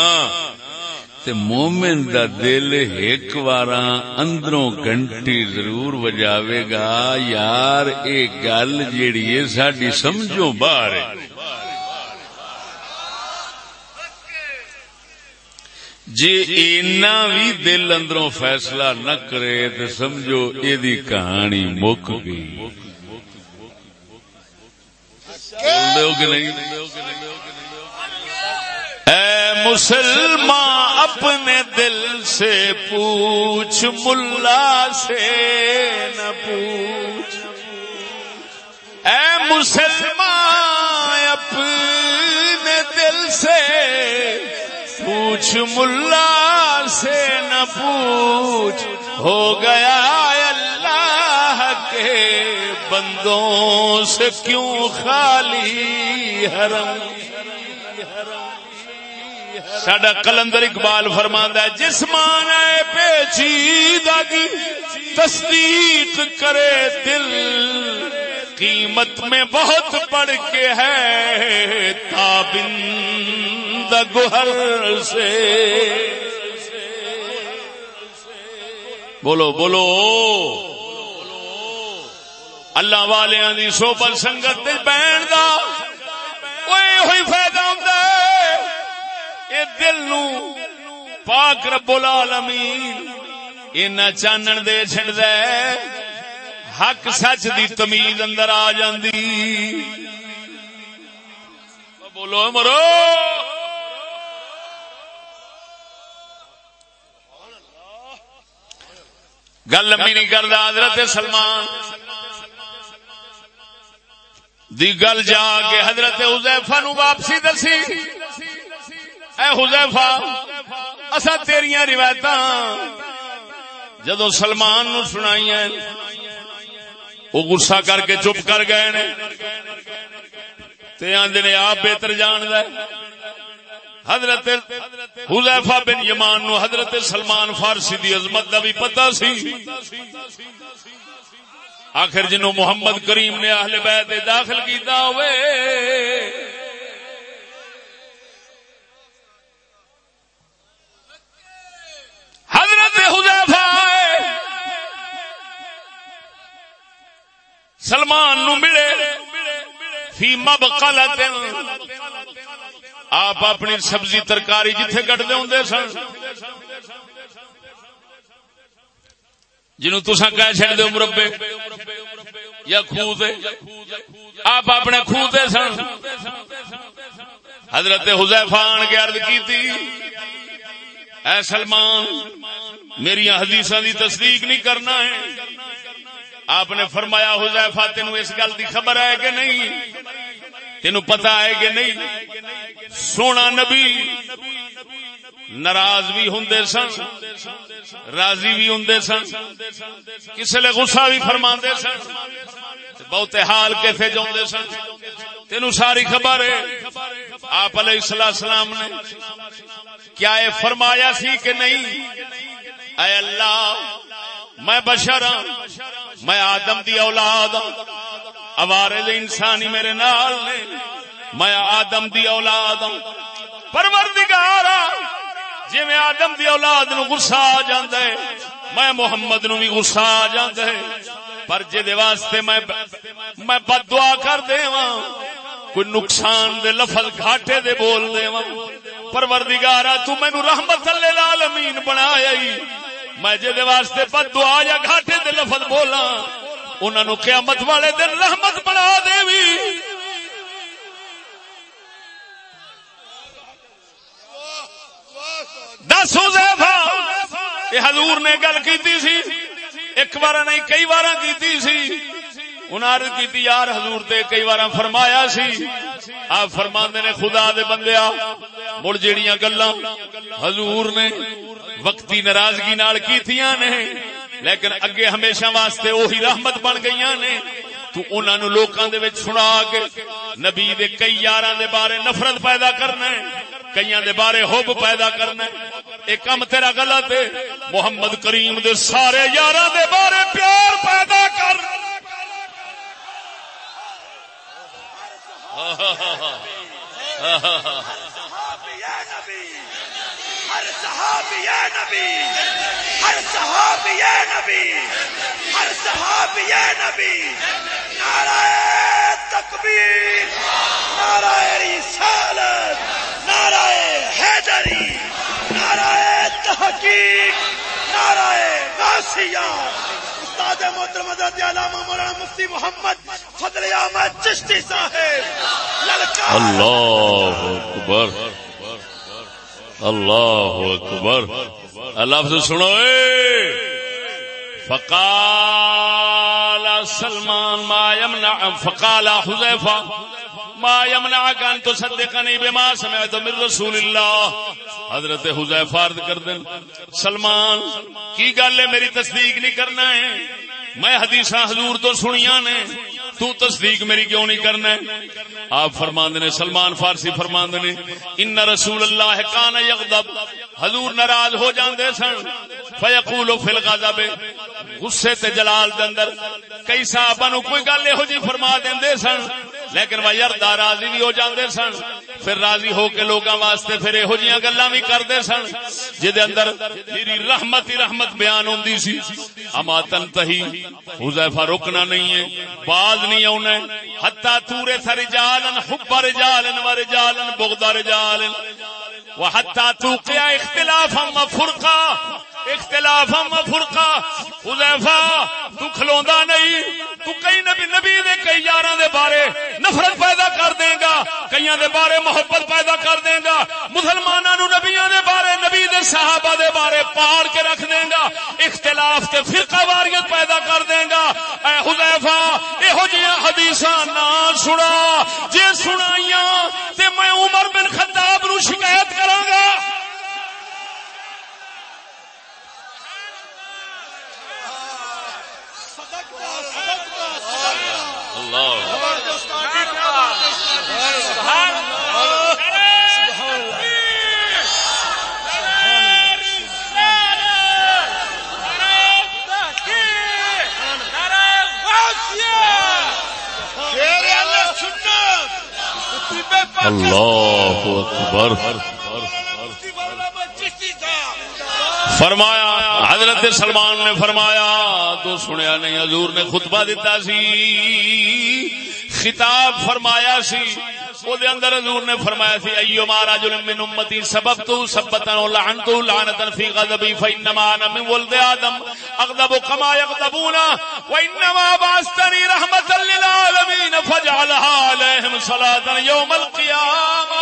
تے مومن دا دل ایک بار اندروں گھنٹی ضرور بجاوے گا یار اے گل جیڑی ہے ساڈی سمجھو باہر جی اینا بھی دل اندروں فیصلہ نہ کرے تو سمجھو یہ کہانی مک گئی۔ نہیں۔ اے مسلمان اپنے دل سے پوچھ، ملا سے نہ پوچھ۔ اے مسلمان اپنے دل سے پوچھ ملا سے نہ پوچھ۔ ہو گیا اللہ کے بندوں سے کیوں خالی حرم؟ سڈا کلندر اقبال فرماندہ جسمان پیچیدہ کی تصدیق کرے دل۔ قیمت میں بہت بڑھ کے ہے تابند گہر سے۔ بولو بولو۔ اللہ والے سو پر سنگت بہن کا کوئی فائدہ ہوتا اے دل نو پاک رب العالمین اینا چانن دے چھڑ دے حق سچ دی تمیز اندر آ جاندی۔ بولو مرو۔ گل لمبی نہیں کرتا حضرت سلمان۔ دی گل جا کے حضرت حذیفہ نو واپسی دسی۔ اے حذیفہ اسا تیریاں روایت جدو سلمان نو سنائی وہ گسا کر کے چپ کر گئے نے، تے آندے نے آپ بہتر جان دے حضرت حذیفہ بن یمان نو حضرت سلمان فارسی دی عظمت دا بھی پتہ سی۔ آخر جنو محمد کریم نے اہل بیت داخل کیتا ہوئے۔ حضرت حذیفہ سلمان نو ملے۔ فی مبقلت آپ اپنی سبزی ترکاری جتھے کٹتے ہوں سن۔ جنو تسا کہہ چڑ دو مربے یا خوہ آپ اپنے خوہ سن۔ حضرت حزیفان کے عرض کی تھی اے سلمان میری حدیث دی تصدیق نہیں کرنا ہے۔ آپ نے فرمایا، حذیفہ تینو اس گل دی خبر ہے کہ نہیں؟ تینو پتا ہے کہ نہیں؟ سونا نبی ناراض بھی ہوں سن، راضی بھی ہوں سن کسی لے غصہ بھی فرما سن بہتے حال کیسے جاؤں سن۔ تینو ساری خبر ہے، آپ علیہ السلام نے کیا یہ فرمایا سی کہ نہیں؟ اے اللہ، میں بشر ہاں میں آدم دی اولاد ہاں۔ اوارے انسانی میرے نال نے، میں آدم دی اولاد ہوں پروردگار ہاں، جی میں آدم دی اولاد نو غصہ آ جاندے ہے، میں محمد نو بھی غصہ آ جاندے ہے۔ پر جے دے واسطے میں میں بد دعا کر دے کوئی نقصان دے لفظ گھاٹے دے بول دے پروردگارا تو مینو رحمت للعالمین بنایا ہی۔ میں جے دے واسطے بد دعا یا گھاٹے دے لفظ بولا انہاں نو قیامت والے دن رحمت بنا دے دس یہ حضور نے گل کی سی، ایک بار نہیں، کئی بار کی سی۔ انہیں کی یار حضور تے کئی بار فرمایا سی۔ آپ فرما نے، خدا دے بندیا مڑ جیڑیاں گلا حضور نے وقتی ناراضگی نال کیتیاں نے۔ لیکن اگے ہمیشہ واسطے وہی رحمت بن گئی نے۔ تو انہوں نے لوکاں دے وچ سنا کے نبی دے کئی یاراں دے بارے نفرت پیدا کرنا ہے۔ کئی دے بارے ہوب پیدا کرنا یہ کم تیرا غلط ہے محمد کریم دے سارے یار دے بارے پیار پیدا کر۔ ہر صحابی ہے نبی، ہر صحابی ہے نبی، ہر صحابی ہے نبی۔ نعرہ تکبیر، نعرہ رسالت۔ نعرہ حیدری، نعرہ تحقیق، نعرہ غاسیہ استاد محترم حضرت علامہ مولانا مفتی محمد فضل احمد چشتی صاحب اللہ اکبر اللہ اکبر۔ اللہ سے سنو فقال سلمان، ما يمنع فقال حذيفه ما يمنع كان تصدقني بما سمعت من رسول اللہ۔ حضرت حذیفہ عرض کر دین، سلمان، کی گل ہے، میری تصدیق نہیں کرنا ہے۔ میں حدیث حضور تو سنیا نے۔ تو تصدیق میری کیوں نہیں کرنا ہے؟ آپ فرماند نے، سلمان فارسی فرماند نے، ان رسول اللہ کان یغضب. حضور ناراض ہو جاندے سن، فیقول فی الغضب. غصے تے جلال دے اندر کئی صحابہ نو کوئی گل ایہو جی فرما دیندے سن، لیکن وہ یردا راضی بھی ہو جاندے سن، پھر راضی ہو کے لوگاں واسطے پھر یہو جیاں گلاں بھی کردے سن جے اندر میری رحمت ہی رحمت بیان ہوندی سی۔ اما تنتہی حذیفہ رکنا نہیں ہے بعد نہیں آنا حتا تورے سر رجالن، حب رجالن و رجالن، بغض رجالن۔ وحتا توقع اختلافا وفرقا اختلاف فرقا حذیفہ، تو کھلوندا نہیں۔ تو کئی نبی نبی دے کئی یاراں دے بارے نفرت پیدا کر دے گا۔ کئیاں دے بارے محبت پیدا کر دے گا۔ مسلماناں نو نبیاں دے بارے، نبی دے صحابہ دے بارے پاڑ کے رکھ دے گا۔ اختلاف تے فرقہ واریت پیدا کر دے گا اے حذیفہ ایہو جیاں حدیثاں نہ سنا۔ جے سنائیاں تے میں عمر بن خطاب نو شکایت کراں گا اللہ۔ اکبر۔ فرمایا حضرت سلمان نے فرمایا تو سنیا نہیں حضور نے خطبہ دیتا سی۔ خطاب فرمایا سی، او دے اندر حضور نے فرمایا سی، ایو مارا جل من امتی سبب تو سبتا و لعنتو لعنتا فی غضبی فانما انا من ولد آدم، اغضب کما یغضبونا و انما باستنی رحمتا للعالمین فجعلها علیہم صلاة یوم القیامة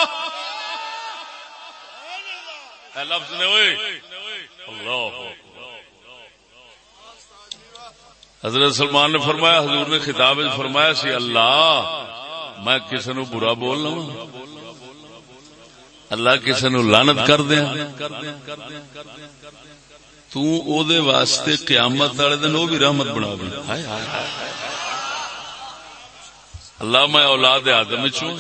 لفظ نے ہوئے اللہ حضرت سلمان نے فرمایا، حضور نے خطاب فرمایا، سی اللہ، میں کسی نو برا بول بولنا اللہ کسی نو لانت کر دیا۔ دے واسطے قیامت والے دن وہ بھی رحمت بنا دیں اللہ، میں اولاد آدم چوں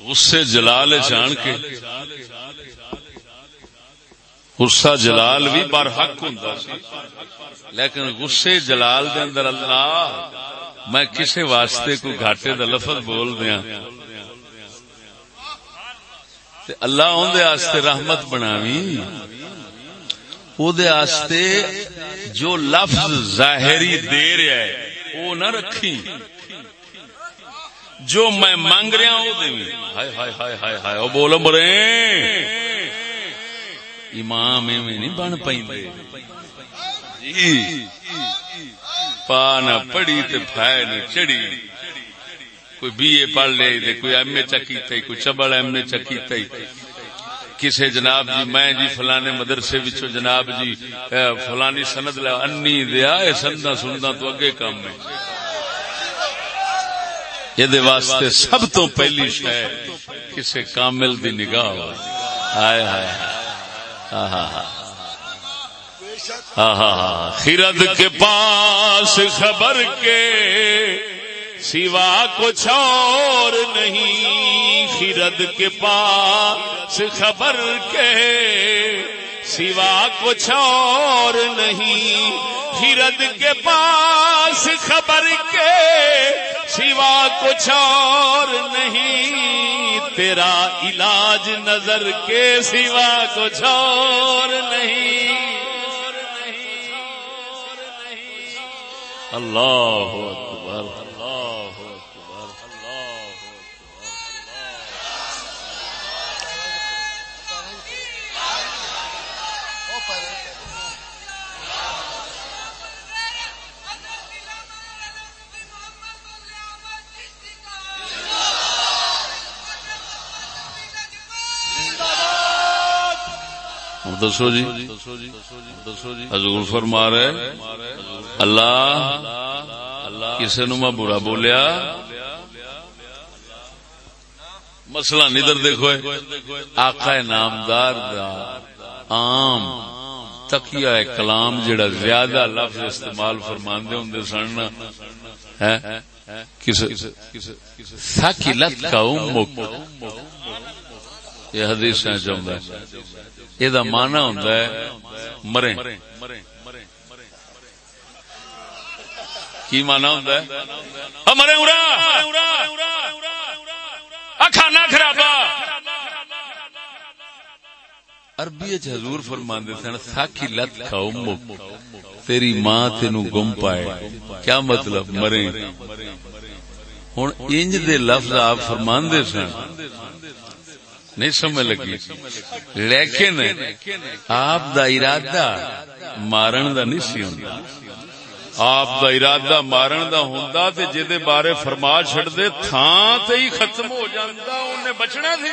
غصے جلال جان کے غصہ جلال بھی بر حق ہوں لیکن غصے جلال دے اندر اللہ میں کسے واسطے کو گھاٹے دا لفظ بول دیا اللہ اندر آستے رحمت بناوی او دے آستے جو لفظ ظاہری دے رہا ہے وہ نہ رکھی جو میں مانگ رہا ہوں دے ہائے ہائے ہائے ہائے ہائے وہ بول مرے امام میں نہیں بن پہ جی۔ پا نہ پڑی تے پھائے نہ چڑی کوئی بی اے پڑھ لے کوئی ایم اے چکی کوئی چبل ایم اے چکی کسے جناب جی میں جی فلانے مدرسے بچو جناب جی فلانی سند لیا انی دیا اے سندا سندا تو اگے کام میں یہ واسطے سب تو پہلی شہ کسے کامل دی نگاہ ہو۔ ہائے ہائے خرد کے پاس خبر کے سوا کچھ اور نہیں۔ خرد کے پاس خبر کے سوا کچھ اور نہیں۔ خرد کے پاس خبر کے سوا کچھ اور نہیں۔ تیرا علاج نظر کے سوا کچھ اور نہیں۔ اللہ اکبر۔ دسو جی۔ حضور فرما رہے اللہ کسی نو میں برا بولیا، مسئلہ ندر دیکھو آقا نامدار دا عام تکیا کلام جڑا زیادہ لفظ استعمال فرماندے ہوں سن ساکلت کا امک۔ یہ حدیث چاہتا ہے یہ مانا ہوں مرے کی مانا ہوں مرے کھانا خرابا عربی حضور فرماندے سن ساکی لت کھاؤ مک تیری ماں تینو گم پائے کیا مطلب مرے ہوں انج دے لفظ آپ فرماندے سن نہیں سمجھ لگی۔ لیکن آپ دا ارادہ مارن دا نہیں سی ہوں آپ دا ارادہ مارن دا ہوندا تے جے بارے فرما چھڑ دے تھان تے ہی ختم ہو جاندا انہیں بچنا تھی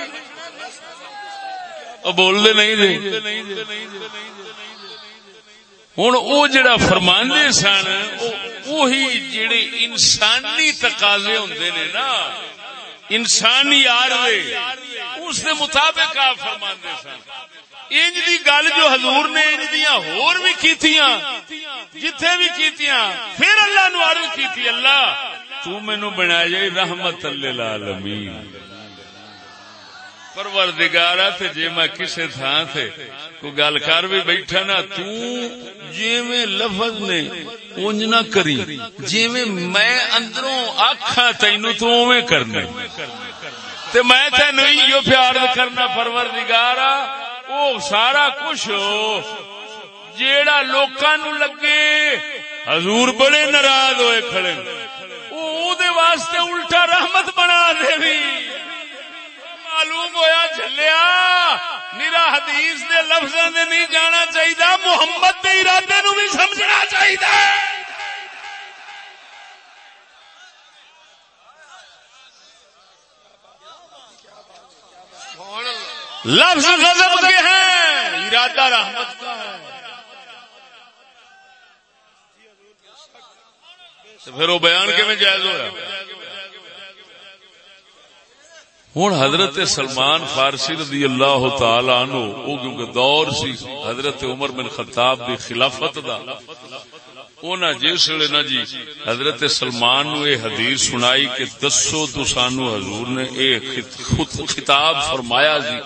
او بول دے نہیں دے ہن او جڑا فرماندے سن وہی جڑے انسانی تقاضے ہوندے نے نا انسانی آر اس دے مطابق آپ فرماندے سن۔ انج دی گل جو حضور نے انج دیاں ہور بھی کیتیاں، جتھے بھی کیتیاں، پھر اللہ نو عرض کیتی، اللہ، تو مینوں بنایا جائے رحمت للعالمین۔ پروردگارا تے جے میں کسے تھان تے کو گل کر بھی بیٹھا نا، تو جویں لفظ نے اونج نہ کری جویں میں اندروں آکھاں تینو تو اوویں کرنا تے میں تینو ایو پیار کرنا پروردگارا او سارا کچھ جیڑا لوکاں نو لگے۔ حضور بڑے ناراض ہوئے کھڑے۔ او دے واسطے الٹا رحمت بنا دے بھی۔ معلوم ہویا چلیا میرا حدیث دے لفظ دے نہیں جانا چاہیے محمد دے ارادے نو بھی سمجھنا چاہیے لفظ غضب کے ہیں، ارادہ رحمت کا ہے۔ پھر وہ بیان کے میں جائز ہو ہوا ہوں حضرت سلمان فارسی رضی اللہ تعالی عنہ، او کیونکہ دور سی، حضرت عمر بن خطاب دی خلافت دا۔ اونا جس جی، ویلے نا جی حضرت سلمان نو اے حدیث سنائی کہ دسو تو سانو حضور نے اے خطاب فرمایا جی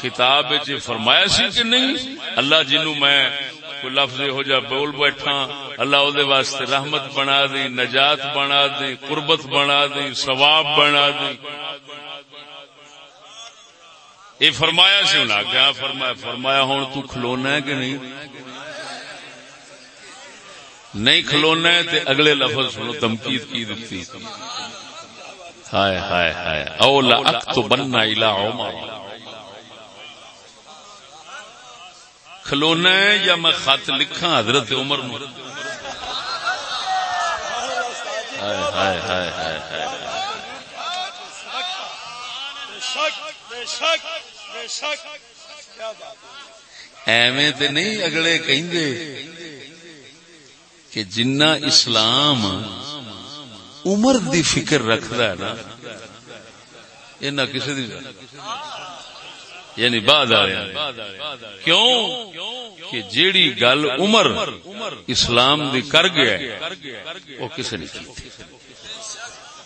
خطاب فرمایا سی کہ نہیں؟ اللہ جنو میں کوئی لفظ ہو جا بول بیٹھا اللہ دے واسطے رحمت بنا دی نجات بنا دی قربت بنا دی ثواب بنا دی یہ فرمایا سی ہونا کیا ہاں فرمایا فرمایا ہوں تو کھلونا ہے کہ نہیں؟ نہیں کھلونا ہے تے اگلے لفظ سنو، تمکید کی دیتی ہائے ہائے ہائے۔ اولا اک تو بننا الا عمر۔ کھلونا ہے یا میں خط لکھا حضرت عمر نو؟ ہائے ہائے ہائے ہائے ہائے۔ ایویں تے نہیں اگلے کہیں کہ جنہ اسلام عمر دی فکر رکھدا ہے نا یہ نہ کسی دی یعنی بعد آ کیوں؟ کہ جیڑی گل عمر اسلام دی کر گیا وہ کسی نے کی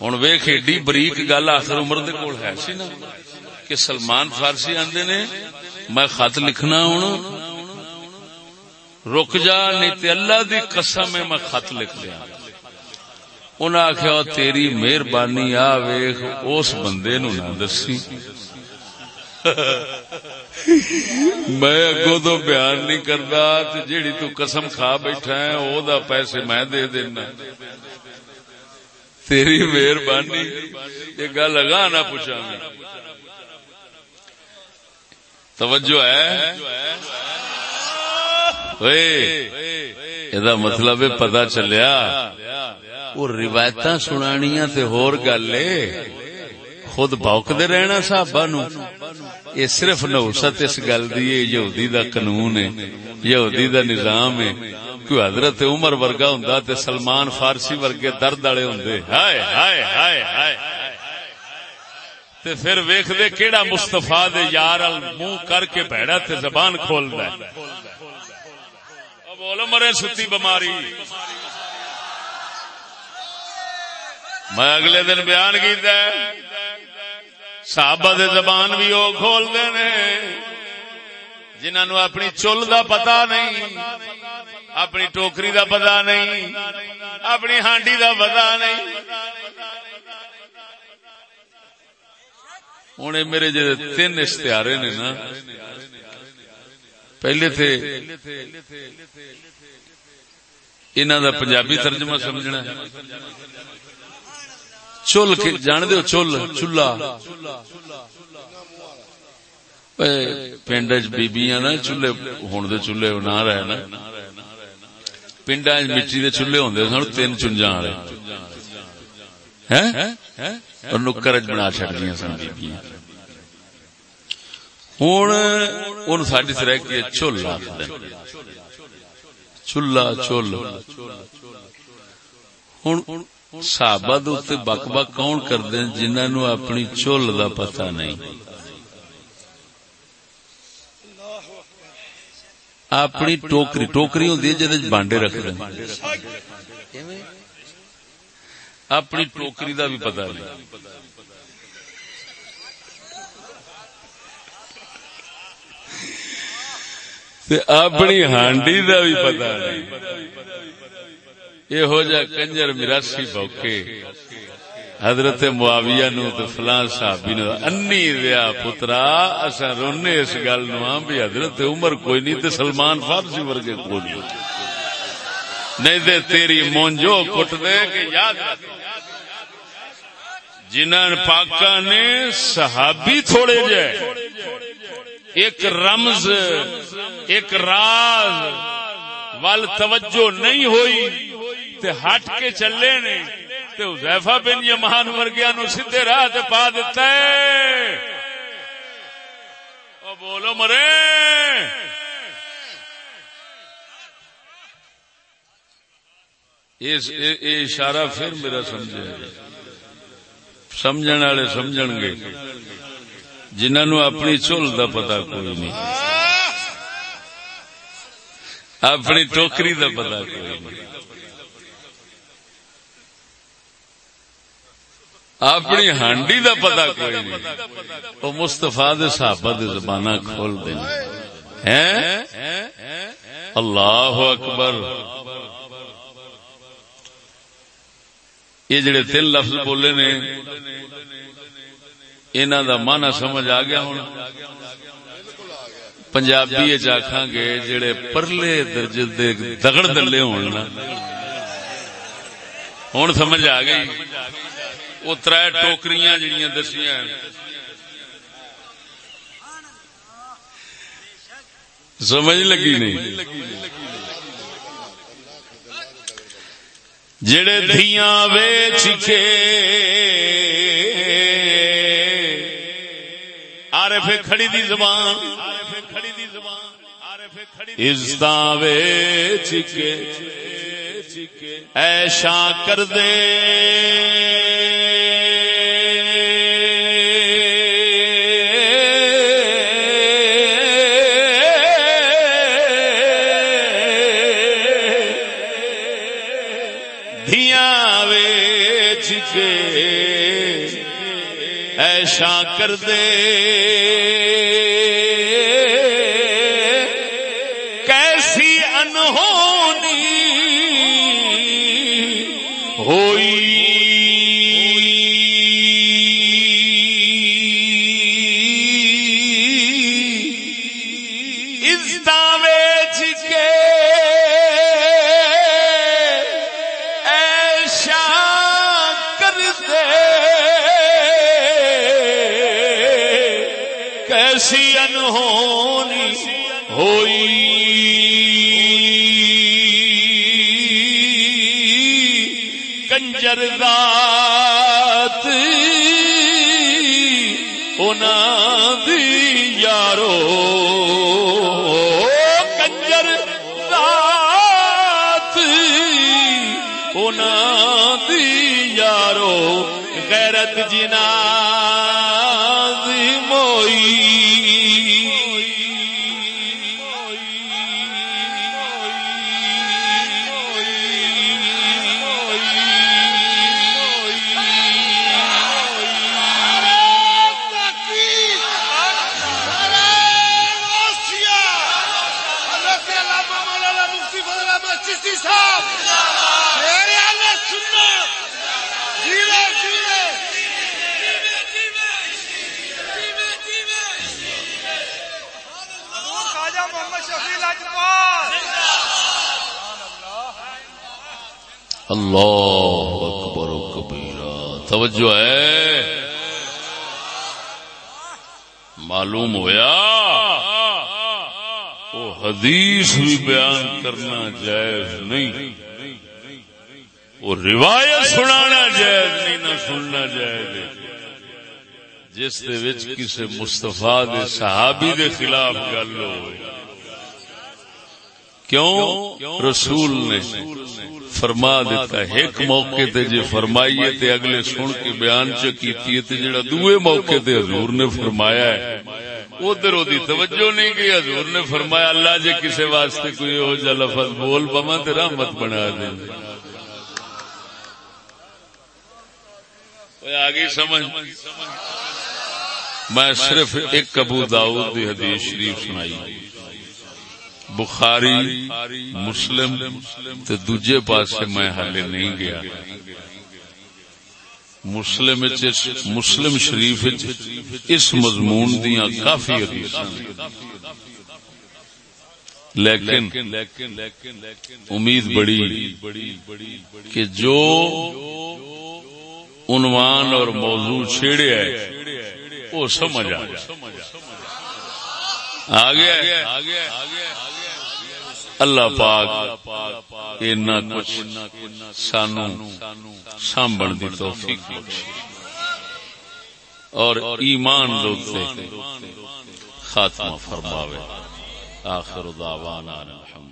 ہوں ویخ ایڈی بریک گل آخر عمر دے کول ہے سی نا۔ کہ سلمان فارسی آندے نے، میں خط لکھنا ہوں۔ رک جا، نہیں تے اللہ دی قسم میں خط لکھ لیا۔ انہیں آخیا تیری مہربانی، آ ویخ اس بندے نو نہ دسی۔ میں اگو تو بیان نہیں کرتا جیڑی تو قسم کھا بیٹھا ہے، او دا پیسے میں دے دینا۔ تیری مہربانی، یہ گل اگا نہ پوچھا میں توجہ ہے؟ یہ مطلب پتا چلیا۔ وہ روایت سنانیاں تے ہور گل خود بوکتے رہنا صحابہ نو۔ یہ صرف نوست اس گل دی یہودی دا قانون ہے، یہودی دا نظام ہے۔ کوئی حضرت عمر ورگا ہوں تے سلمان فارسی ورگے درد والے ہوں ہائے ہائے ہائے ہائے۔ تے پھر ویخ دے کیڑا مستفا دے یار منہ کر کے بھڑا تے زبان کھول دے بولو مرے ستی بماری میں اگلے دن بیان کیتا صحابہ دے زبان بھی وہ کھول دے نے جنہوں اپنی چل دا پتا نہیں، اپنی ٹوکری دا پتا نہیں، اپنی ہانڈی دا پتا نہیں۔ ہوں میرے جی تین اشتہارے نے نا، پہلے تھے انہوں دا پنجابی ترجمہ سمجھنا۔ چل کے، جان دو چل چلا پنڈ بیبیاں نا چولہے ہوں چولہے نہ رہے نا۔ پنڈا مٹی دے چولہے ہوں سن، تین چنجا والے۔ اور نکر بنا چڑی سن جی بیبیاں ہوں ان ساری سر چل چلا چل ہوں سابا بک بک کون کرتے جنہوں اپنی چل دا پتہ نہیں۔ اپنی ٹوکری ٹوکری ہوں جہد بانڈے رکھ دیں اپنی ٹوکری دا بھی پتا نہیں۔ اپنی ہانڈی دا بھی پتا نہیں۔ یہ ہو جا کنجر مراسی بوکے حضرت معاویہ نو فلان صحابی نو انی دیا پترا اسا رونے اس گل نو ہاں بھی حضرت عمر کوئی نہیں تے سلمان فارسی ورگے کوئی نہیں نہیں دے تیری مونجو کٹ دے کہ یاد جنہاں پاکا نے صحابی تھوڑے جائے ایک رمز، ایک راز وال توجہ نہیں ہوئی، تے ہٹ کے چلے نے، تے حذیفہ بن یمان ورگیا نو سیدھے راہ تے پا دیتا ہے۔ او بولو مرے۔ اشارہ پھر میرا سمجھے۔ سمجھنے والے سمجھ گے۔ جنہوں اپنی چول دا پتا کوئی نہیں۔ اپنی ٹوکری دا پتا کوئی نہیں۔ اپنی ہانڈی دا پتا کوئی نہیں۔ وہ مستفا صحابہ دے زبانہ کھول دیں۔ اللہ اکبر۔ یہ جڑے تین لفظ بولے نے انہوں دا مانا سمجھ آ گیا ہوں۔ پنجابی آخان گے جڑے پرلے درجے دگڑ دلے ہونا ہوں سمجھ آ گئی۔ وہ تر ٹوکری جہیا دسیا سمجھ لگی نہیں؟ جڑے دیا ویچ کے آر پھر کھڑی دی زبان عزت ویچ کے ایشا کر دے۔ ویچ کے ایشا کر دے یارو غیرت جنا اللہ اکبر و کبیرہ۔ توجہ ہے۔ معلوم ہویا؟ وہ حدیث بھی بیان کرنا جائز نہیں۔ وہ روایت سنانا جائز نہیں، نہ سننا جائز جس دے وچ کسے مستفا دے صحابی دے خلاف گل ہو کیوں رسول نے فرما دیتا ہے؟ ایک موقع تے جی فرمائیے تے اگلے سن کے بیان چ کیتی ہے تے جڑا دوے موقع تے حضور نے فرمایا ہے، ادھر وہ توجہ نہیں گئی حضور نے فرمایا، اللہ جے کسے واسطے کوئی ہو جا لفظ بول پوا تے رحمت بنا دیں آگے سمجھ؟ میں صرف ایک ابو داؤد دی حدیث شریف سنائی۔ بخاری، مسلم تے دوجے پاسے میں حالے نہیں گیا۔ مسلم مسلم شریف اس مضمون دیا کافی حدیث لیکن امید بڑی کہ جو عنوان اور موضوع چھیڑے ہے وہ سمجھ آ گیا آ گیا اللہ پاک اتنا کچھ سانو سامبن دی توفیق اور ایمان دوتے خاتمہ فرماوے۔ آخر دعوانا الحمد